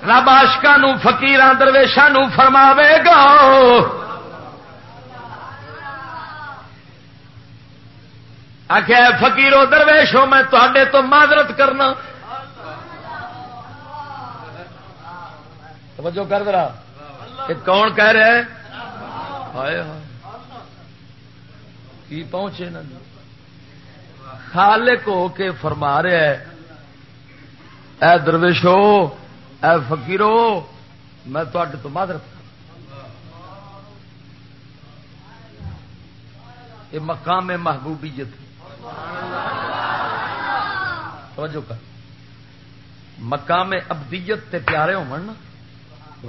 Speaker 1: رب آشکا فکیر درویشان فرماوے گا۔ آخیا فکیرو درویشو، میں تے تو معذرت کرنا۔ توجہ کر دیا کون کہہ رہے کی پہنچے نا خالق ہو کے فرما رہے اے درویشو، اے فقیرو، میں تو معذرت یہ مقام محبوبیت توجہ کر۔ مقام ابدیت تے پیارے ہو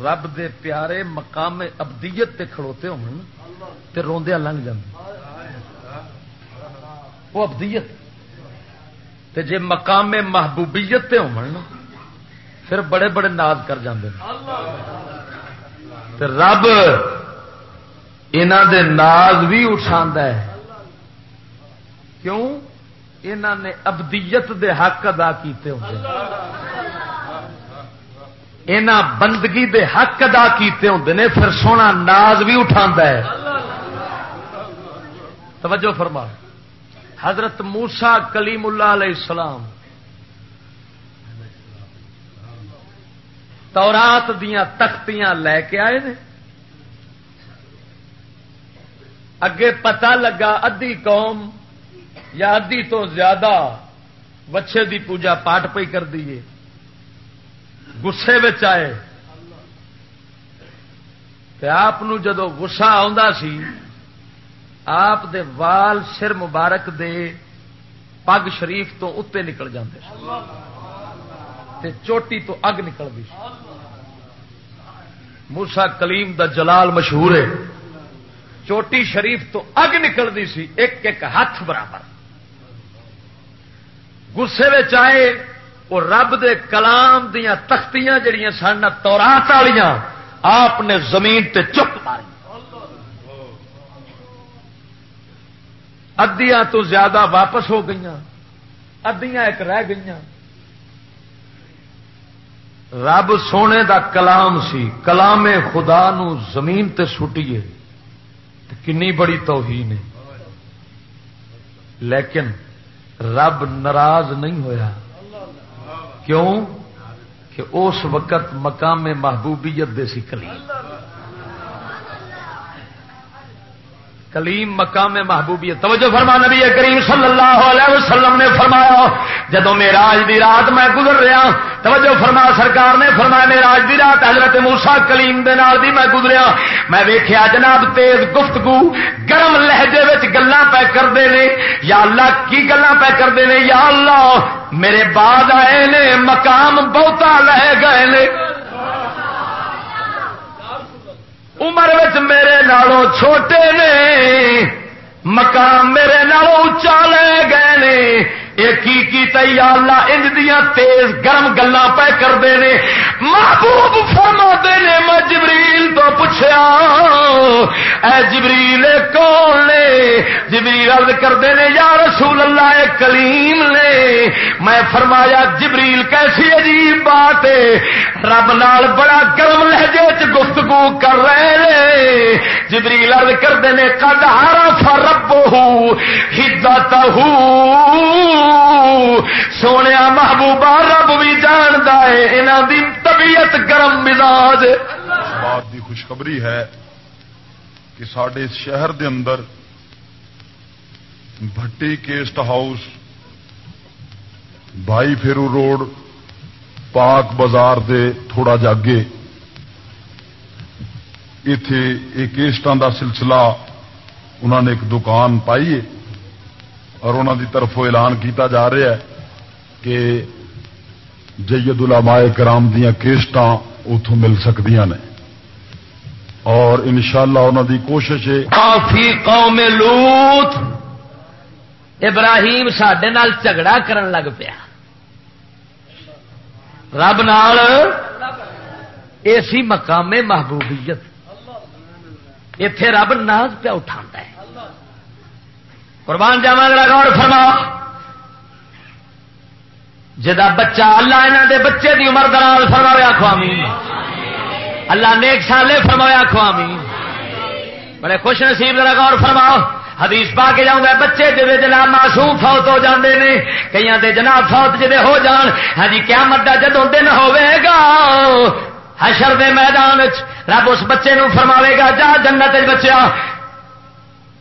Speaker 1: رب دے پیارے مقام ابدیت تے کھڑوتے تے روندیا لنگ وہ ابدیت۔ تے جے مقام محبوبیت تے پھر بڑے بڑے ناز کر جاندے تے رب دے ناز بھی اٹھا ہے۔ کیوں؟ انہوں نے ابدیت دے حق ادا کیتے ہوتے بندگی دے حق ادا کیتے ہوں۔ نے پھر سونا ناز بھی اٹھا ہے۔ توجہ فرما۔ حضرت موسا کلیم اللہ علیہ السلام۔ تورات دیا تختیاں لے کے آئے نے۔ اگے پتا لگا ادھی قوم یا ادھی تو زیادہ بچے دی پوجا پاٹ پی کر دیے گسے آئے۔ آپ جدو گسا آپ دے وال سر مبارک دے پگ شریف تو اتنے نکل جاندے تے چوٹی تو اگ نکلتی موسا کلیم دا جلال مشہور ہے۔ چوٹی شریف تو اگ نکلتی سی، ایک ایک ہاتھ برابر۔ گسے آئے وہ رب دے کلام دیا تختیاں جڑیاں سن، تورات والیاں آپ نے زمین تے چپ ماری۔ ادیاں تو زیادہ واپس ہو گئی ادیاں ایک رہ گئی رب سونے دا کلام سی، کلام خدا نو زمین تے سٹیے۔ کنی بڑی توہین ہے۔ لیکن رب ناراض نہیں ہویا۔ کیوں؟ کہ اس وقت مقام محبوبیت دے سی کلیم کلیم مقام محبوبیت. توجہ فرما نبی کریم صلی اللہ علیہ وسلم نے فرمایا جدو میرا آج دی رات میں گزر رہا، توجہ فرما، سرکار نے فرمایا میرا آج دی رات حضرت موسا کلیم دے نال دی میں گزریا۔ میں ویکھیا، جناب، تیز گفتگو، گرم لہجے وچ گلاں پہ کردے نے۔ یا اللہ، کی گلاں پہ کردے نے؟ یا اللہ، میرے بعد آئے نے، مقام بہتا لے گئے نے۔ عمر میرے نالوں چھوٹے نے مقام میرے نالوں اچا لے گئے نے۔ کی کیتا یا اللہ؟ انج دیا تیز گرم گلا پہ کرتے ہیں محبوب فرما نے، میں جبریل تو پوچھا اے جبریل کون نے؟ جبریل عرض کرتے ہیں یا رسول اللہ، اے کلیم نے. میں فرمایا، جبریل کیسی عجیب بات ہے؟ رب نال بڑا گرم لہجے چ گفتگو کر رہے ہیں جبریل عرض کرتے ہیں کد ہارا فرب ہوں ہوں سونے محبوبہ رب بھی جانتا ہے انہوں دی طبیعت گرم مزاج۔
Speaker 2: بات کی خوشخبری ہے کہ سڈے شہر دے اندر بھٹی کیسٹ ہاؤس، بھائی فیرو روڈ، پاک بازار دے تھوڑا جاگے اتے ایک کیسٹان دا سلسلہ انہوں نے ایک دکان پائی ہے۔ اور انہوں دی طرف اعلان کیتا جا رہا ہے کہ جید علماء کرام دیا کیسٹ اتوں مل سکتی نے۔ اور انشاءاللہ انہوں دی کوشش ہے
Speaker 1: کافی قوم لوت ابراہیم سڈے جھگڑا کرن لگ پیا۔ رب نال ایسی مقام محبوبیت۔ اتے رب ناز پیا اٹھا ہے۔ قربان جاوا غور فرما جا بچہ اللہ یہاں دے بچے دی عمر دراز فرمایا خوامی اللہ نیک سالے فرمایا خوامی بڑے خوش نصیب، ذرا غور فرماؤ۔ حدیث پا کے جاؤں گا بچے جی جناب معصوم فوت ہو جاندے نے کئی دے جناب فوت جی ہو جان ہاں جی کیا مدد جدو دن ہوے گا۔ حشر دے میدان رب اس بچے نو فرماوے گا، جا جنت بچیا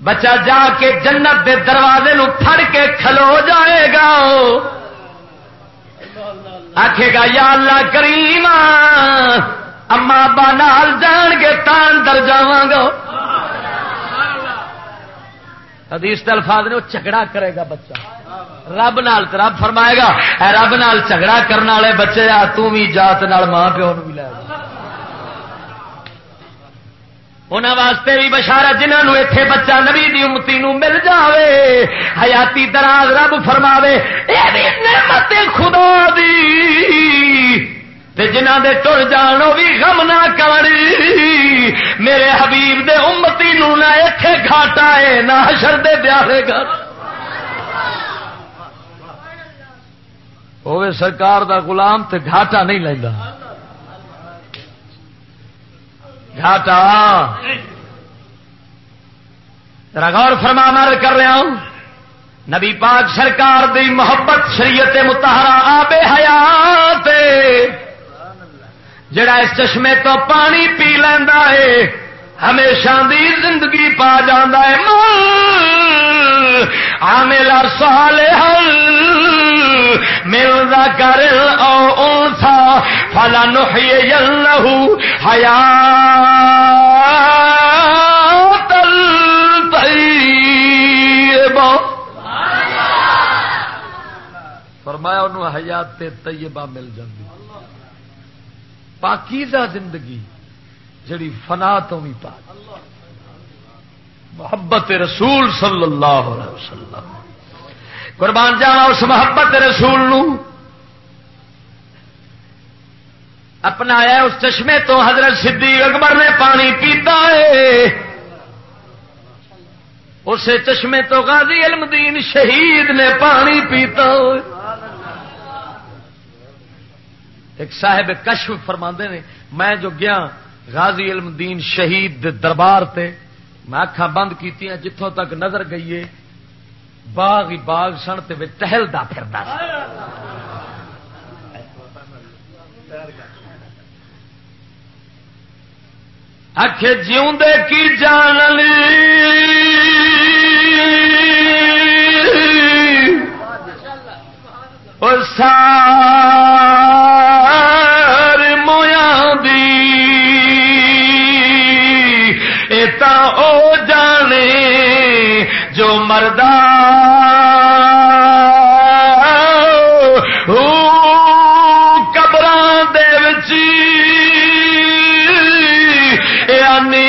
Speaker 1: بچہ جا کے جنت دے دروازے نو پھڑ کے کھلو جائے گا۔ آخے گا، یا اللہ کریم اما ابا نال جان کے تان در جا گا۔ حدیث الفاظ نے، وہ جھگڑا کرے گا بچہ۔ رب نال رب فرمائے گا رب نال جھگڑا کرنے والے بچے آ تھی جات ماں پیو بھی لے گا انہوں واسطے بھی بشارت جنہوں اتے بچہ نبی دی امتی نو مل جاوے حیاتی دراز رب فرماوے نعمت خدا دی جنہ دے ٹر جان بھی غم نہ کری میرے حبیب دے امتی نو نہ اتے گھاٹا ہے نہ حشر دے بیاہے گھر ہوے سرکار دا غلام تے گھاٹا نہیں لینا ہاں گھاٹا رغور فرما مر کر رہا ہوں نبی پاک سرکار دی محبت شریعت متحرا آب حیات جڑا اس چشمے تو پانی پی لینا ہے، ہمیشہ دی زندگی پا جانا ہے۔ عامل صالح ملدا کر او تھا فلا نحيينه حياه طيبه فرمایا انہوں حیات طیبہ مل جاتی پاکیزہ زندگی جڑی فنا تو بھی پاک۔ محبت رسول صلی اللہ علیہ وسلم۔ قربان جانا اس محبت رسول نو۔ اپنایا اس چشمے تو حضرت صدیق اکبر نے پانی پیتا ہے۔ اس چشمے تو غازی علم دین شہید نے پانی پیتا ایک صاحب کشف فرما نے، میں جو گیا غازی علم دین شہید دربار تے، میں اکھا بند کی جتوں تک نظر گئی ہے۔ باغ ہی باغ سن تے ٹہلتا پھرتا اکھ جیوں کی جان لی اور سار جو مردہ قبر یعنی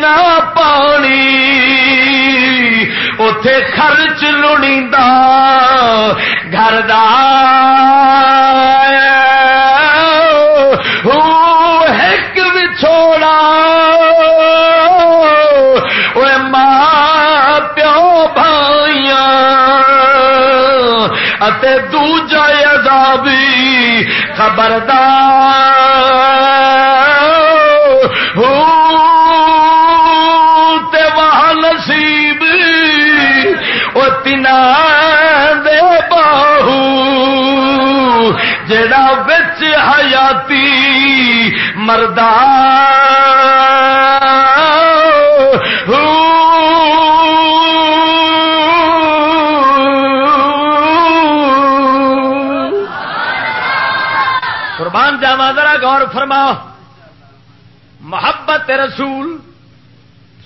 Speaker 1: نہ پانی خرچ لڑی گھر ایک دوجا عذابی خبردار نصیب وہ تین دے باہو جڑا بچ حیاتی ہو ذرا غور فرما محبت رسول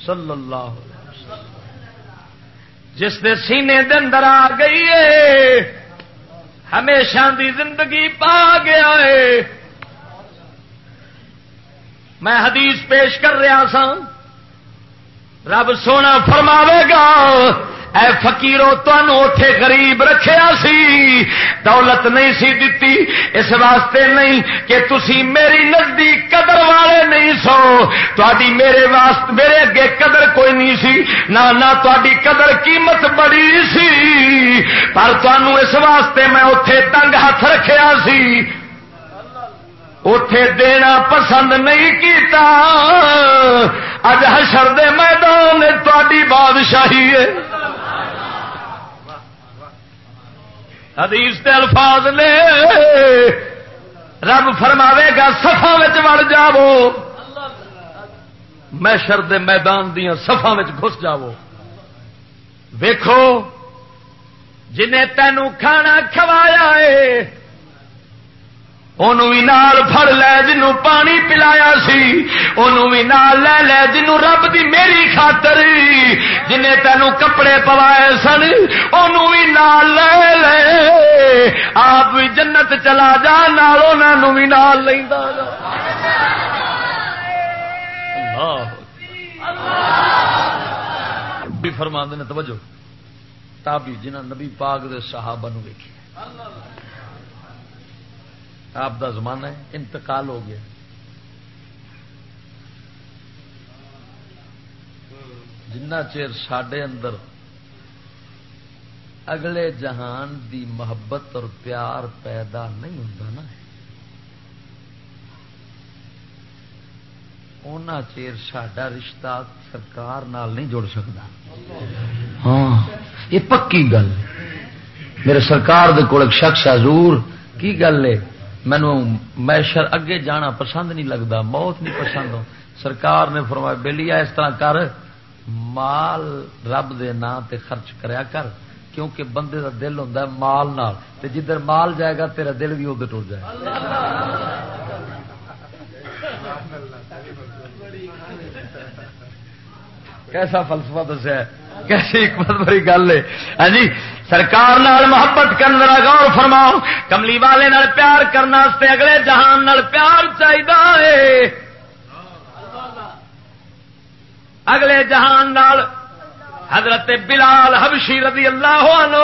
Speaker 1: صلی اللہ جس نے سینے دن اندر آ گئی ہے، ہمیشہ دی زندگی پا گیا ہے۔ میں حدیث پیش کر رہا سا رب سونا فرماوے گا اے فقیرو تنوع اتے غریب رکھیا سی، دولت نہیں سی دتی، اس واسطے نہیں کہ تسی میری نزدیک قدر والے نہیں سو۔ تاری میرے واسطے میرے اگے قدر کوئی نہیں سی، نہ نہ تاری قدر قیمت بڑی سی۔ پر تنوع اس واسطے میں اتے تنگ ہاتھ رکھیا سی۔ اتے دینا پسند نہیں کیتا۔ اج حشر دے میدان تاری بادشاہی ہے۔ حدیث دے الفاظ نے۔ رب فرماوے گا سفا وڑ جاو میں شرد میدان دیا سفا گھس جاو ویکھو، جنہیں تینوں کھانا کھوایا ہے بھی نال فڑ لے جنوں پانی پلایا سی انہوں بھی نال لے لے جنوں رب دی میری خاطر جنہیں تینوں کپڑے پوائے سن بھی نال لے لے آپ بھی جنت چلا جا نال بھی نال لینا بھی فرما نے توجہ تابی جنہ نبی پاک دے صحابہ نو ویکھی آپ دا زمانہ ہے، انتقال ہو گیا۔ جنہ چیر سڈے اندر اگلے جہان دی محبت اور پیار پیدا نہیں ہوتا نا چیر سڈا رشتہ سرکار نال نہیں جڑ سکتا ہاں یہ پکی گل۔ میرے سرکار دے کول شخص حضور، کی گل ہے؟ مینو میشر اگے جانا پسند نہیں لگتا، موت نہیں پسند۔ سرکار نے فرمایا بہلی اس طرح کر، مال رب دے نا تے خرچ کریا کر، کیونکہ بندے دا دل ہوں مال نال۔ تے جدھر مال جائے گا، تیرا دل بھی ادھر ٹر جائے کیسا فلسفہ دسیا کیسی حکمت بڑی گل ہے؟ ہاں جی سرکار نال محبت کرنے غور فرماؤ، کملی والے نال پیار کرنے اگلے جہان نال پیار چاہیے اگلے جہان نال حضرت بلال حبشی رضی اللہ عنہ،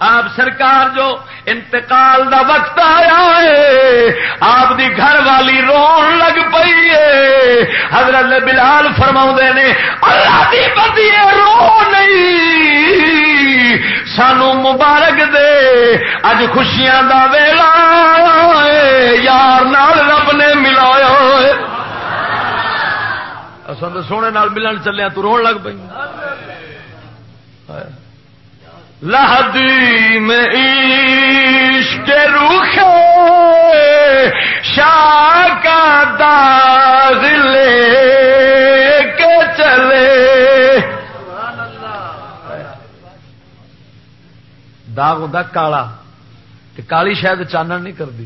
Speaker 1: آپ سرکار جو انتقال دا وقت آیا ہے، آپ دی گھر والی رون لگ پئی ہے۔ حضرت بلال فرما نے، اللہ دی بدی رو نہیں۔ سانو مبارک دے۔ اج خوشیاں دا ویلا یار نال رب نے ملایا سونے نال ملن چلیا تو رو لگ پی لہدی میں عشق روخ شاہ کا داغ لے کے چلے۔ داغ ہوتا کالا کالی شاید چانن نہیں کرتی۔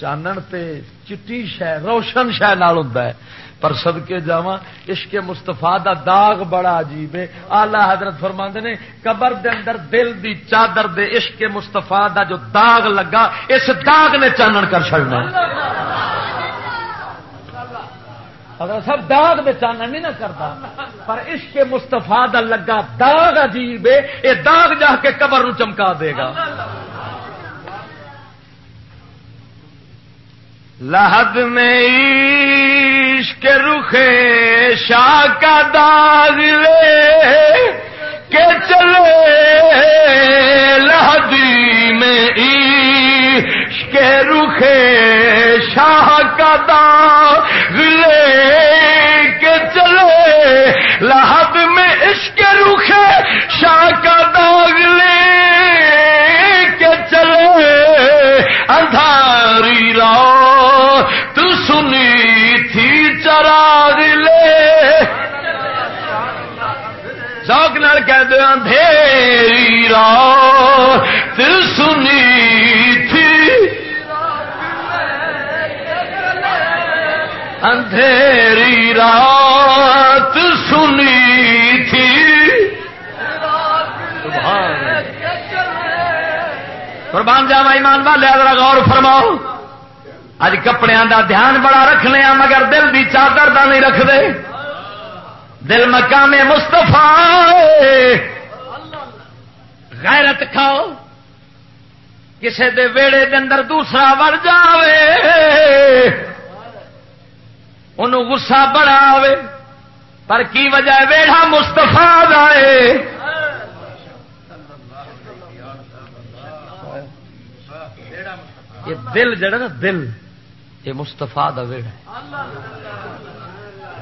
Speaker 1: چانن تے چٹی شہ روشن شہ نال پر سدکے جا عشق مستفا دا داغ بڑا عجیب ہے۔ آلہ حضرت فرما نے، قبر دے اندر دل دی چادر دے عشق مستفا دا جو داغ لگا، اس داغ نے چانن کر چڑنا اگر سب داغ میں چانن نہیں نہ کرتا۔ پر عشق مستفا دا لگا داغ عجیب ہے، یہ داغ جا کے قبر نو چمکا دے گا۔ لہد میں عشق رخ شاہ کا داغ لے کے چلے لہدی میں عشق رخ شاہ کا داغ لے کے چلے لہد اندھیری رات سنی تھی۔ اندھیری رات سنی تھی۔ قربان جاوا ایمان والے، ذرا غور فرماؤ۔ اج کپڑے دا دھیان بڑا رکھنے مگر دل دی چادر دا نہیں رکھتے۔ دل مقام مستفا غیرت کھاؤ، کسے دے ویڑے دے اندر دوسرا وڑ جاوے انہوں غصہ بڑا آوے پر کی وجہ ویڑا مستفا دے یہ دل جڑا نا، دل، یہ مستفا دا ویڑا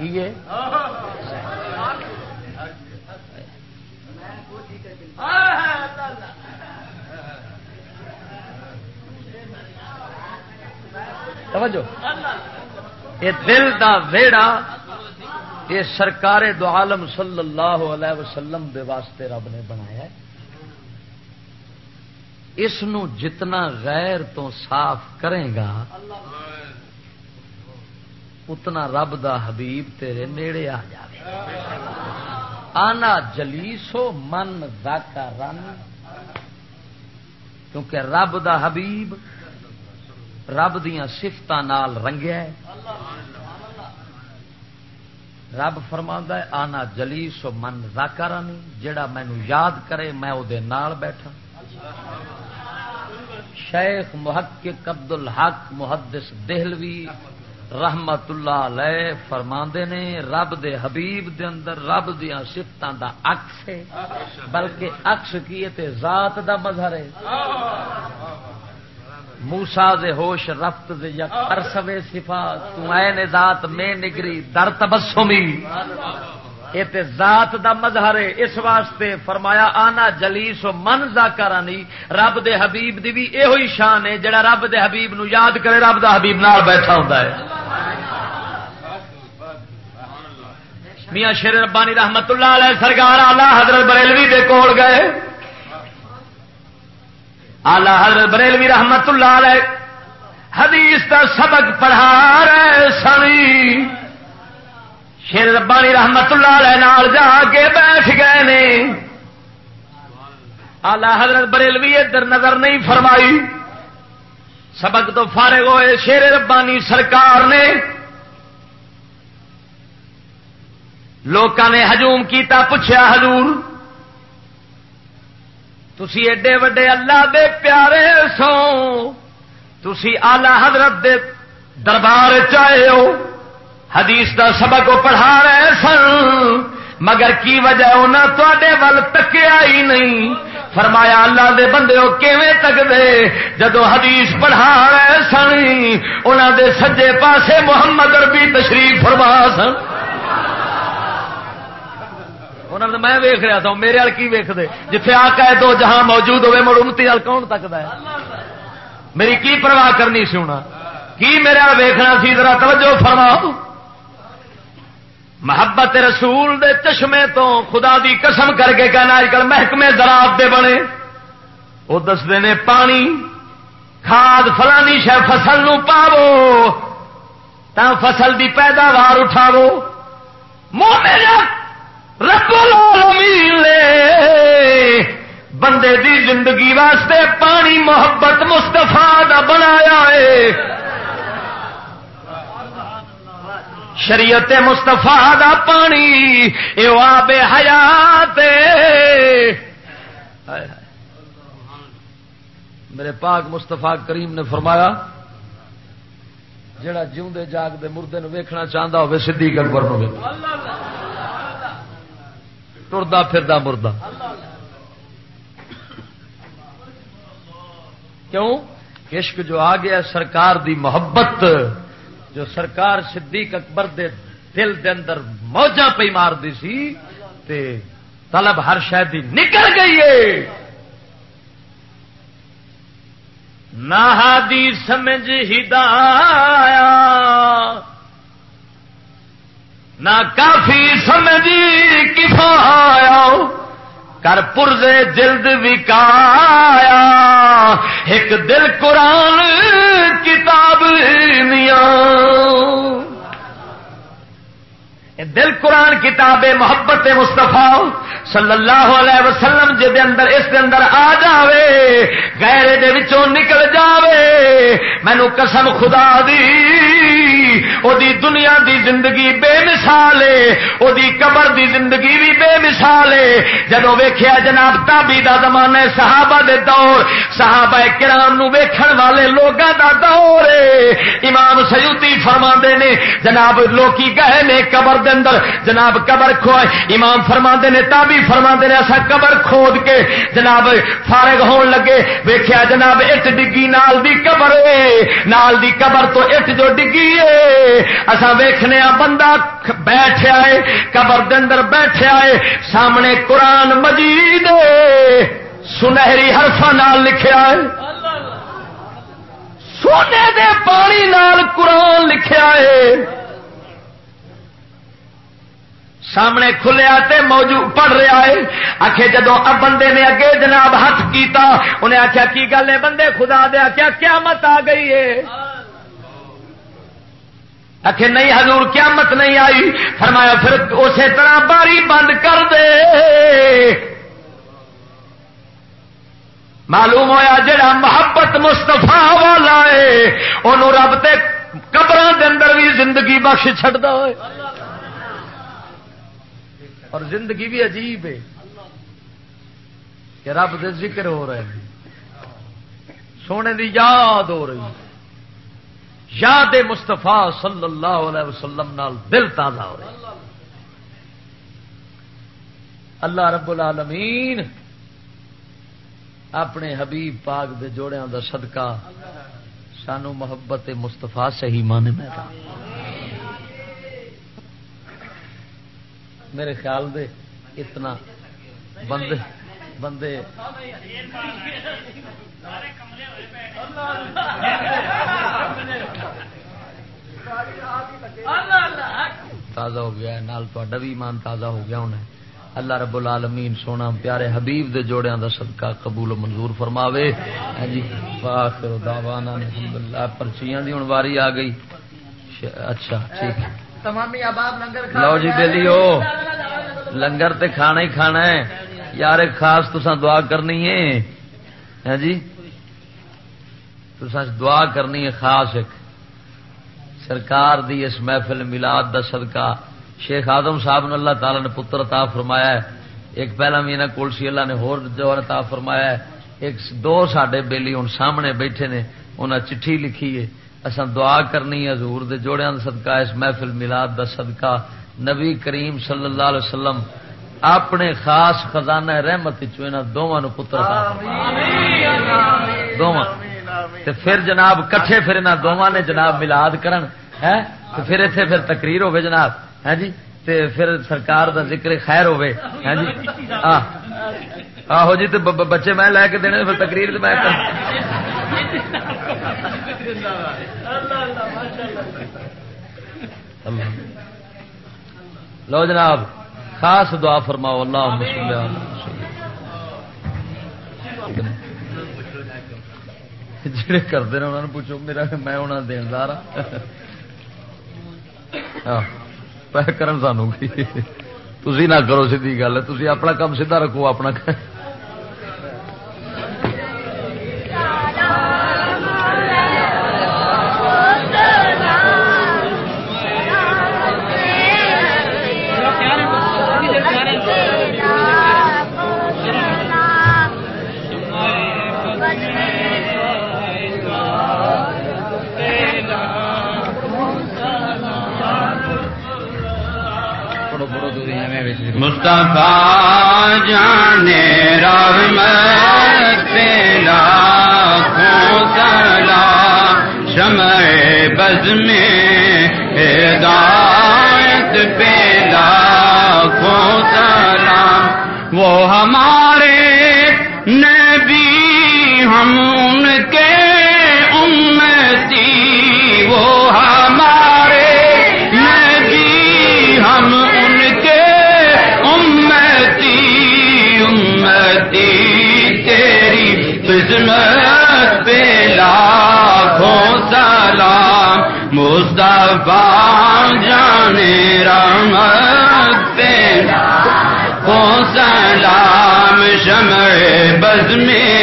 Speaker 1: ہے؟ توجہ۔ یہ دل دا ویڑا یہ سرکار دو عالم صلی اللہ علیہ وسلم دے واسطے رب نے بنایا ہے۔ اس نو جتنا غیر تو صاف کرے گا، اتنا رب دا حبیب تیرے نیڑے آ جائے آنا جلیسو من ذاکا رن، کیونکہ رب دا حبیب رب دیا سفت رنگیا رب فرما ہے، آنا جلیسو من ذاکا رانی جڑا مینو یاد کرے میں وہ بیٹھا۔ شیخ محقق عبد الحق محدث دہلوی رحمت اللہ علیہ فرما نے، رب دے حبیب دے اندر رب دیا سفتوں دا اکس ہے۔ بلکہ اکس کی تے ذات دا مظہر ہے۔ موسا دے ہوش، رفت دے یا کرسوے صفات، تو اے ذات میں نگری، در تبسمی۔ یہ ذات دا مظہر ہے، اس واسطے فرمایا، آنا جلیس و من ذاکرانی، رب دے حبیب دی بھی یہ شان ہے جڑا رب دے حبیب نو یاد کرے، رب دا حبیب نال بیٹھا ہوتا ہے۔ میاں شیر ربانی رحمت اللہ علیہ سرکار آلہ حضرت بریلوی دے کول گئے۔ آلہ حضرت بریلوی رحمت اللہ علیہ حدیث کا سبق پڑھا رہے سنی۔ شیر ربانی رحمت اللہ علیہ نال جا کے بیٹھ گئے نے۔ آلہ حضرت بریلوی ادھر نظر نہیں فرمائی۔ سبق تو فارغ ہوئے شیر ربانی سرکار نے۔ لوگوں نے ہجوم کیتا پوچھا حضور تھی ایڈے وڈے اللہ دے پیارے سو تھی آلہ حضرت دے دربار چاہے ہو۔ حدیث دا سبق پڑھا رہے سن۔ مگر کی وجہ انہیں تے ول تکیا ہی نہیں۔ فرمایا اللہ دے بندے وہ کیویں تک دے؟ جدو حدیث پڑھا رہے سن انہوں دے سجے پاسے محمد اربی تشریف فرما سن۔ انہوں نے میں ویخ رہا تھا، میرے وال کی ویخ دے جتھے آ کے دو جہاں موجود ہوئے، مڑ امتی وال کون تکتا ہے میری کی پرواہ کرنی سی ہونا کی میرے ویخنا سی؟ ذرا توجہ فرماؤ۔ محبت رسول دے چشمے تو خدا دی قسم کر کے کہنا اج کل محکمے زراعت دے بنے۔ وہ دستے نے پانی، کھاد، فلانی شہ فصل نو پاو تا فصل دی پیداوار اٹھاو مومن رب العالمین لے، بندے دی زندگی واسطے پانی محبت مستفا دا بنایا ہے۔ شریعت مستفا دا پانی یہ آب حیات میرے پاک مستفا کریم نے فرمایا، جڑا جیوندے جاگ دے مردے نو ویکھنا چاہتا ہوے، صدیق اکبر نو ٹردا پھردا مردہ۔ کیوں؟ عشق جو آ گیا، سرکار دی محبت۔ جو سرکار صدیق اکبر دے دل دے اندر موجہ پی مار دی سی تے طلب ہر شاید نکل گئی ہے۔ نہ سمجھ ہدایا نہ کافی سمجھ کفایا کر پرزے جلد وکایا ایک دل قرآن کتاب نیا دل قرآن کتاب محبت مستفا صلی اللہ علیہ وسلم جی اندر اس دے اندر آ جاوے، گہرے دے وچوں نکل جاوے۔ مینو قسم خدا دی او دی دنیا دی زندگی بے مثال ہے او دی قبر دی زندگی بھی بے مثال ہے جدو ویکھیا جناب تابی دا زمانہ صحابہ دے دور، صحابہ کرام نو ویکھن والے لوگاں دا دور ہے امام سیوتی فرما نے، جناب لوکی گئے نے قبر دے اندر جناب قبر کھوائے امام فرما نے، تابی فرما دے اصا قبر کھود کے جناب فارغ ہون لگے۔ ویخیا جناب، اٹ ڈگی نال دی قبر نال دی قبر تو اٹ جو ڈگی ہے اصا ویخنے بندہ بیٹھے آئے قبر دے اندر بیٹھے آئے سامنے قرآن مجید سنہری حرفا نال لکھا ہے سونے دے پانی نال قرآن لکھا ہے سامنے کھلیا تے موجود پڑھ رہا ہے۔ آخے جدو اب بندے نے اگے جناب ہاتھ کیتا، انہیں آخیا، کی گل ہے بندے؟ خدا دیا کیا قیامت آ گئی ہے۔ آخے، نہیں حضور، قیامت نہیں آئی۔ فرمایا، پھر اسی طرح باری بند کر دے۔ معلوم ہویا جڑا محبت مستفا والا ہے انہوں رب تے قبر اندر بھی زندگی بخش چڑھتا ہوئے۔ اور زندگی بھی عجیب ہے کہ رب دے ذکر ہو رہے ہیں۔ سونے دی یاد ہو رہی یاد مستفا صلی اللہ علیہ وسلم نال دل تازہ ہو رہا اللہ رب العالمین اپنے حبیب پاک دے جوڑیاں دا صدقہ سانو محبت مستفا سے ہی مانے میں میرے خیال دے اتنا بندے بندے تازہ ہو گیا نال تا بھی ایمان تازہ ہو گیا ہونا اللہ رب العالمین سونا پیارے حبیب دے جوڑیاں دا صدقہ قبول و منظور فرماوے۔ ہاں جی فاخر دعوانا الحمدللہ، پرچیاں دی ہن واری آ گئی۔ اچھا ٹھیک ہے۔ لو جی بہلی ہو لنگر تے کھانا ہی کھانا ہے۔ یار ایک خاص تسا دعا کرنی ہے۔ ہاں جی؟ تسا دعا کرنی ہے خاص ایک۔ سرکار دی اس محفل ملاد دا صدقہ۔ شیخ آدم صاحب نے اللہ تعالی نے پتر عطا فرمایا ہے۔ ایک پہلا مینا کول سی اللہ نے ہور جوہر عطا فرمایا ہے۔ ایک دو ساڈے بیلی ہوں سامنے بیٹھے نے انہیں چٹھی لکھی ہے۔ اصا دعا کرنی حضور دے جوڑیاں دا صدقہ، اس محفل ملاد دا صدقہ۔ نبی کریم صلی اللہ علیہ وسلم اپنے خاص خزانہ رحمت دونوں نو پتر دونوں۔ پھر جناب کٹھے پھر انہوں دونوں نے جناب ملاد کرن ہے پھر اتنے پھر تقریر ہوے جناب ہے جی؟ تے پھر سرکار دا ذکر خیر ہوے ہے جی؟ آہو جی تو بچے میں لے کے دینے، پھر تقریر میں لو جناب، خاص دعا فرماؤ، اللہ جڑے کرتے ہیں انہوں نے پوچھو، میرا میں انہوں نے دیندار ہاں۔, ہاں، پہ کرن سانو تھی نہ کرو سی گل تھی اپنا کام سیدھا رکھو، اپنا
Speaker 3: مصطفیٰ جانے رحمت پیلا کو سلا شمع بز میں ہدایت پیلا کو سلام وہ ہمارا مصطفیٰ جانے رحمت تیرا لاکھوں سلام شمع بز میں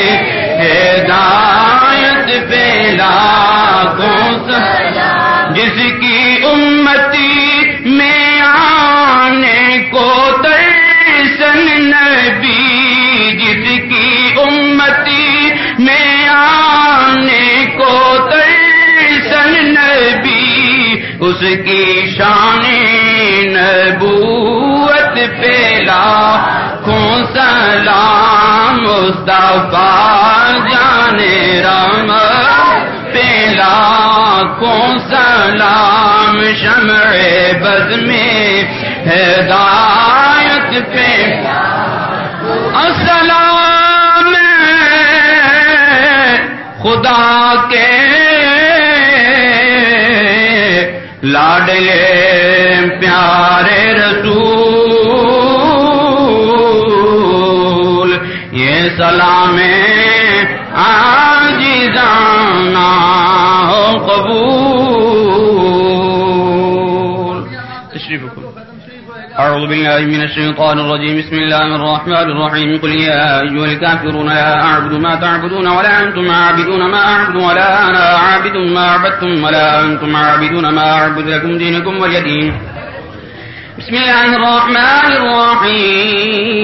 Speaker 3: ہدایت پیلا لاکھوں سلام جس کی امتی سلام، مصطفیٰ جانے رام پیلا کون سلام، شمع بز میں ہدایت پہ۔ السلام خدا کے لاڈلے، پیارے رسول۔ سلام آج جانا ہو قبول۔ تشریف أعوذ بالله من الشيطان الرجيم بسم الله الرحمن الرحيم قل يا أيها الكافرون لا أعبد ما تعبدون ولا أنتم عابدون ما أعبد ولا أنا عابد ما عبدتم ولا أنتم عابدون ما أعبد لكم دينكم وليدين بسم الله الرحمن الرحيم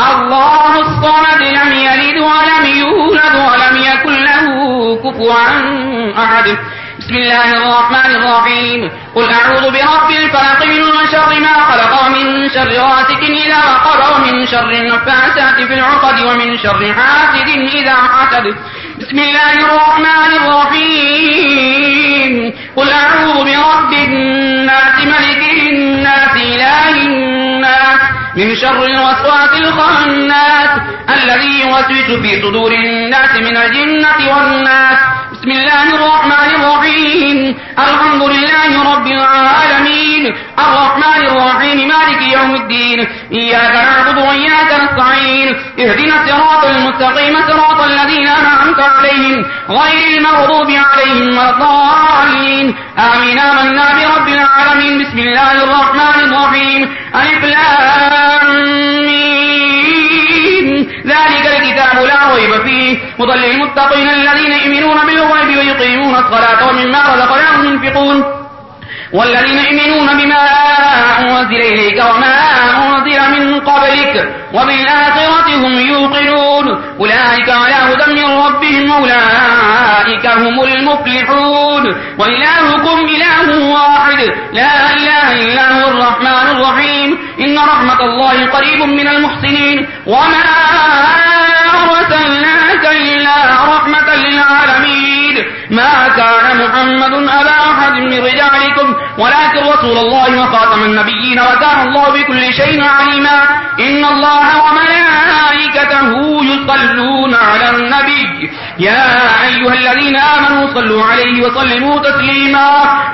Speaker 3: الله الصمد لم يلد ولم يولد ولم يكن له كفوا أحد. بسم الله الرحمن الرحيم. قل أعوذ برب الفلق من شر ما خلق ومن شر غاسق إذا وقر ومن شر النفاسات في العقد ومن شر حاسد إذا حسد. بسم الله الرحمن الرحيم. قل أعوذ برب الناس، ملك الناس، إله الناس. من شر الوسواس الخناس الذي يوسوس في صدور الناس من الجنة والناس. بسم الله الرحمن الرحيم. الحمد لله رب العالمين. الرحمن الرحيم. يوم الدين. إياك نعبد وإياك نستعين. اهدنا الصراط المستقيم، صراط الذين أنعمت عليهم، غير المغضوب عليهم ولا الضالين. آمين، آمنا برب العالمين. بسم الله الرحمن الرحيم. ألف ذلك الكتاب لا ريب فيه. هدى للمتقين الذين يؤمنون بالغيب ويقيمون الصلاة ومما رزقناهم ينفقون. والذين يؤمنون بما أنزل إليك وما أنزل من قبلك وبالآخرة هم يوقنون. أولئك على هدى من ربهم، أولئك هم المفلحون. وإلهكم إله واحد، لا إله إلا هو الرحمن الرحيم. إن رحمة الله قريب من المحسنين. وما أرسلناك إلا رحمة للعالمين. ما كان محمد أبا أحد من رجالكم، ولكن رسول الله وخاتم النبيين وكان الله بكل شيء عليما. إن الله وملائكته يصلون على النبي. يا أيها الذين آمنوا صلوا عليه وسلموا تسليما.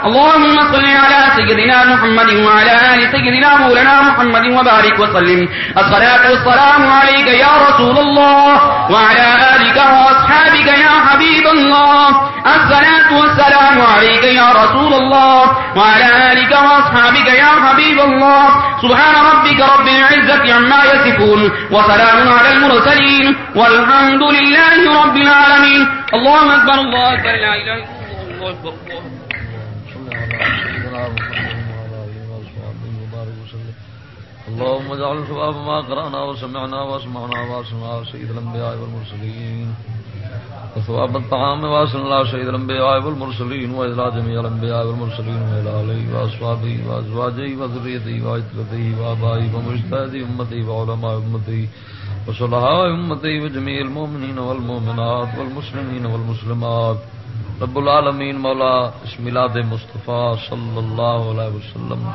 Speaker 3: اللهم صل على سيدنا محمد وعلى آل سيدنا مولانا محمد وبارك وسلم. الصلاة والسلام عليك يا رسول الله، وعلى آلك وأصحابك يا حبيب الله. الصلاة والسلام عليك يا رسول الله وعلى آلك وأصحابك يا حبيب الله. سبحان ربك رب العزة عما يصفون وسلام على المرسلين والحمد لله رب العالمين. الله أكبر الله أكبر، لا إله إلا الله الله أكبر
Speaker 1: اللهم اجعل ثواب ما قرانا وسمعنا واسمعنا واسمع سيد الانبياء والمرسلين. وثواب الطعام واصل الله سيد الانبياء والمرسلين والى جميع الانبياء والمرسلين والى اله واصحابه وازواجه وذريته وعترته وابائه ومجتهدي امته وعلماء امته وصلحاء امته وجميع المؤمنين والمؤمنات والمسلمين والمسلمات. رب العالمین مولا اس ملاد مصطفیٰ صلی اللہ علیہ وسلم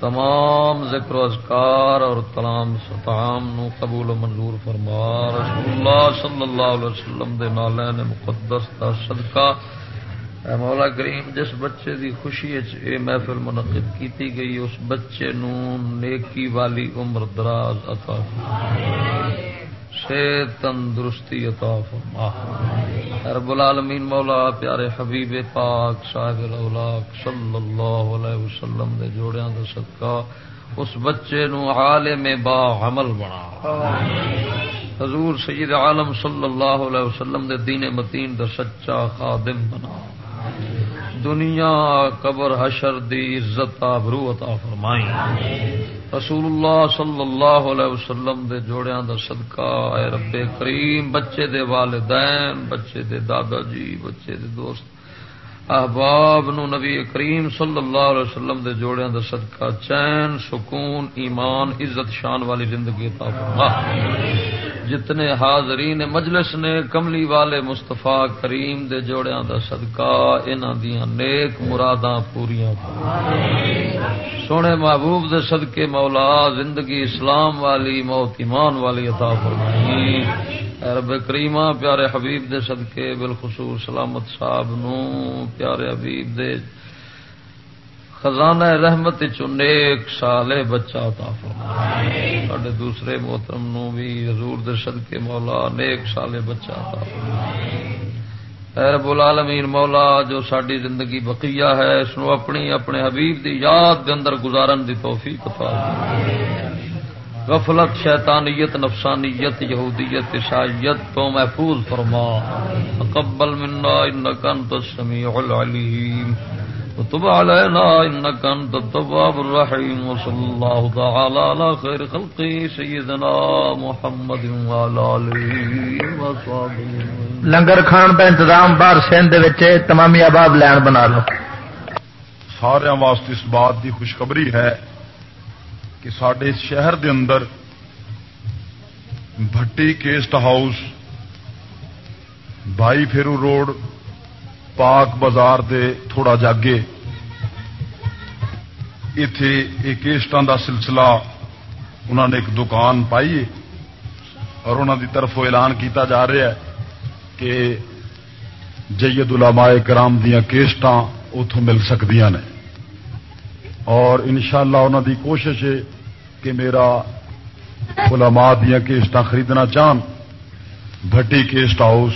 Speaker 1: تمام ذکر و اذکار اور تلام ستام نو قبول و منظور فرما، رسول اللہ صلی اللہ علیہ وسلم دے نالین مقدس دا صدقہ۔ اے مولا کریم، جس بچے دی خوشی اے محفل منعقد کیتی گئی، اس بچے نو نیکی والی عمر دراز عطا سے تندرستی عطا فرما رب العالمین، مولا، پیارے حبیب پاک، صاحب الاولاق صلی اللہ علیہ وسلم دے جوڑیاں دا صدقہ اس بچے نو عالم با عمل بنا۔ حضور سید عالم صلی اللہ علیہ وسلم دے دین متین دا سچا خادم بنا۔ دنیا قبر حشر دی عزت آبرو عطا فرمائی۔ رسول اللہ صلی اللہ علیہ وسلم دے جوڑیاں دا صدقہ، اے رب کریم، بچے دے والدین، بچے دے دادا جی بچے دے دوست احباب نو نبی کریم صلی اللہ علیہ وسلم دے جوڑیاں دا صدقہ، چین، سکون، ایمان، عزت، شان والی زندگی عطا فرما۔ جتنے حاضرین مجلس نے، کملی والے مستفا کریم دے جوڑیاں دا صدقہ، انہاں دیاں نیک مراداں پوریاں سونے محبوب دے صدقے مولا، زندگی اسلام والی، موت ایمان والی عطا فرمائی۔ رب کریمہ، پیارے حبیب دے صدقے، بالخصوص سلامت صاحب نو پیارے حبیب دے خزانہ رحمت نیک سالے بچہ عطا فرمائے۔ ساڈے دوسرے محترم نو بھی حضور دے صدقے مولا نیک سالے بچہ عطا فرمائے۔ رب العالمین مولا جو ساری زندگی بقیہ ہے اس نو اپنی اپنے حبیب دی یاد دے اندر گزارن دی توفیق عطا فرمائے۔ غفلت شیطانیت نفسانیت یہودیت عیسائیت تو محفوظ فرما۔ تقبل منا انك انت السميع العليم وتب علينا انك انت التواب الرحيم وصلى الله تعالى على خير خلقه سيدنا محمد وعلى اله وصحبه
Speaker 4: لنگر کھان کا انتظام باہر سندھ تمامی آباد لین بنا لو۔
Speaker 2: سارا واسطے اس بات کی خوشخبری ہے کہ سڈے شہر دے اندر Bhatti cassette house Bhai Pheru road, Pak Bazaar دے تھوڑا جاگے۔ اتے یہ کیسٹان دا سلسلہ انہوں نے ایک دکان پائی اور انہوں دی طرف اعلان کیتا جا رہا ہے کہ جید علماء کرام دیا کیسٹاں اتوں مل سکتی نے۔ اور انشاءاللہ شاء اللہ دی کوشش ہے کہ میرا علماء دیا کیسٹا خریدنا چاہن، بھٹی کیسٹ ہاؤس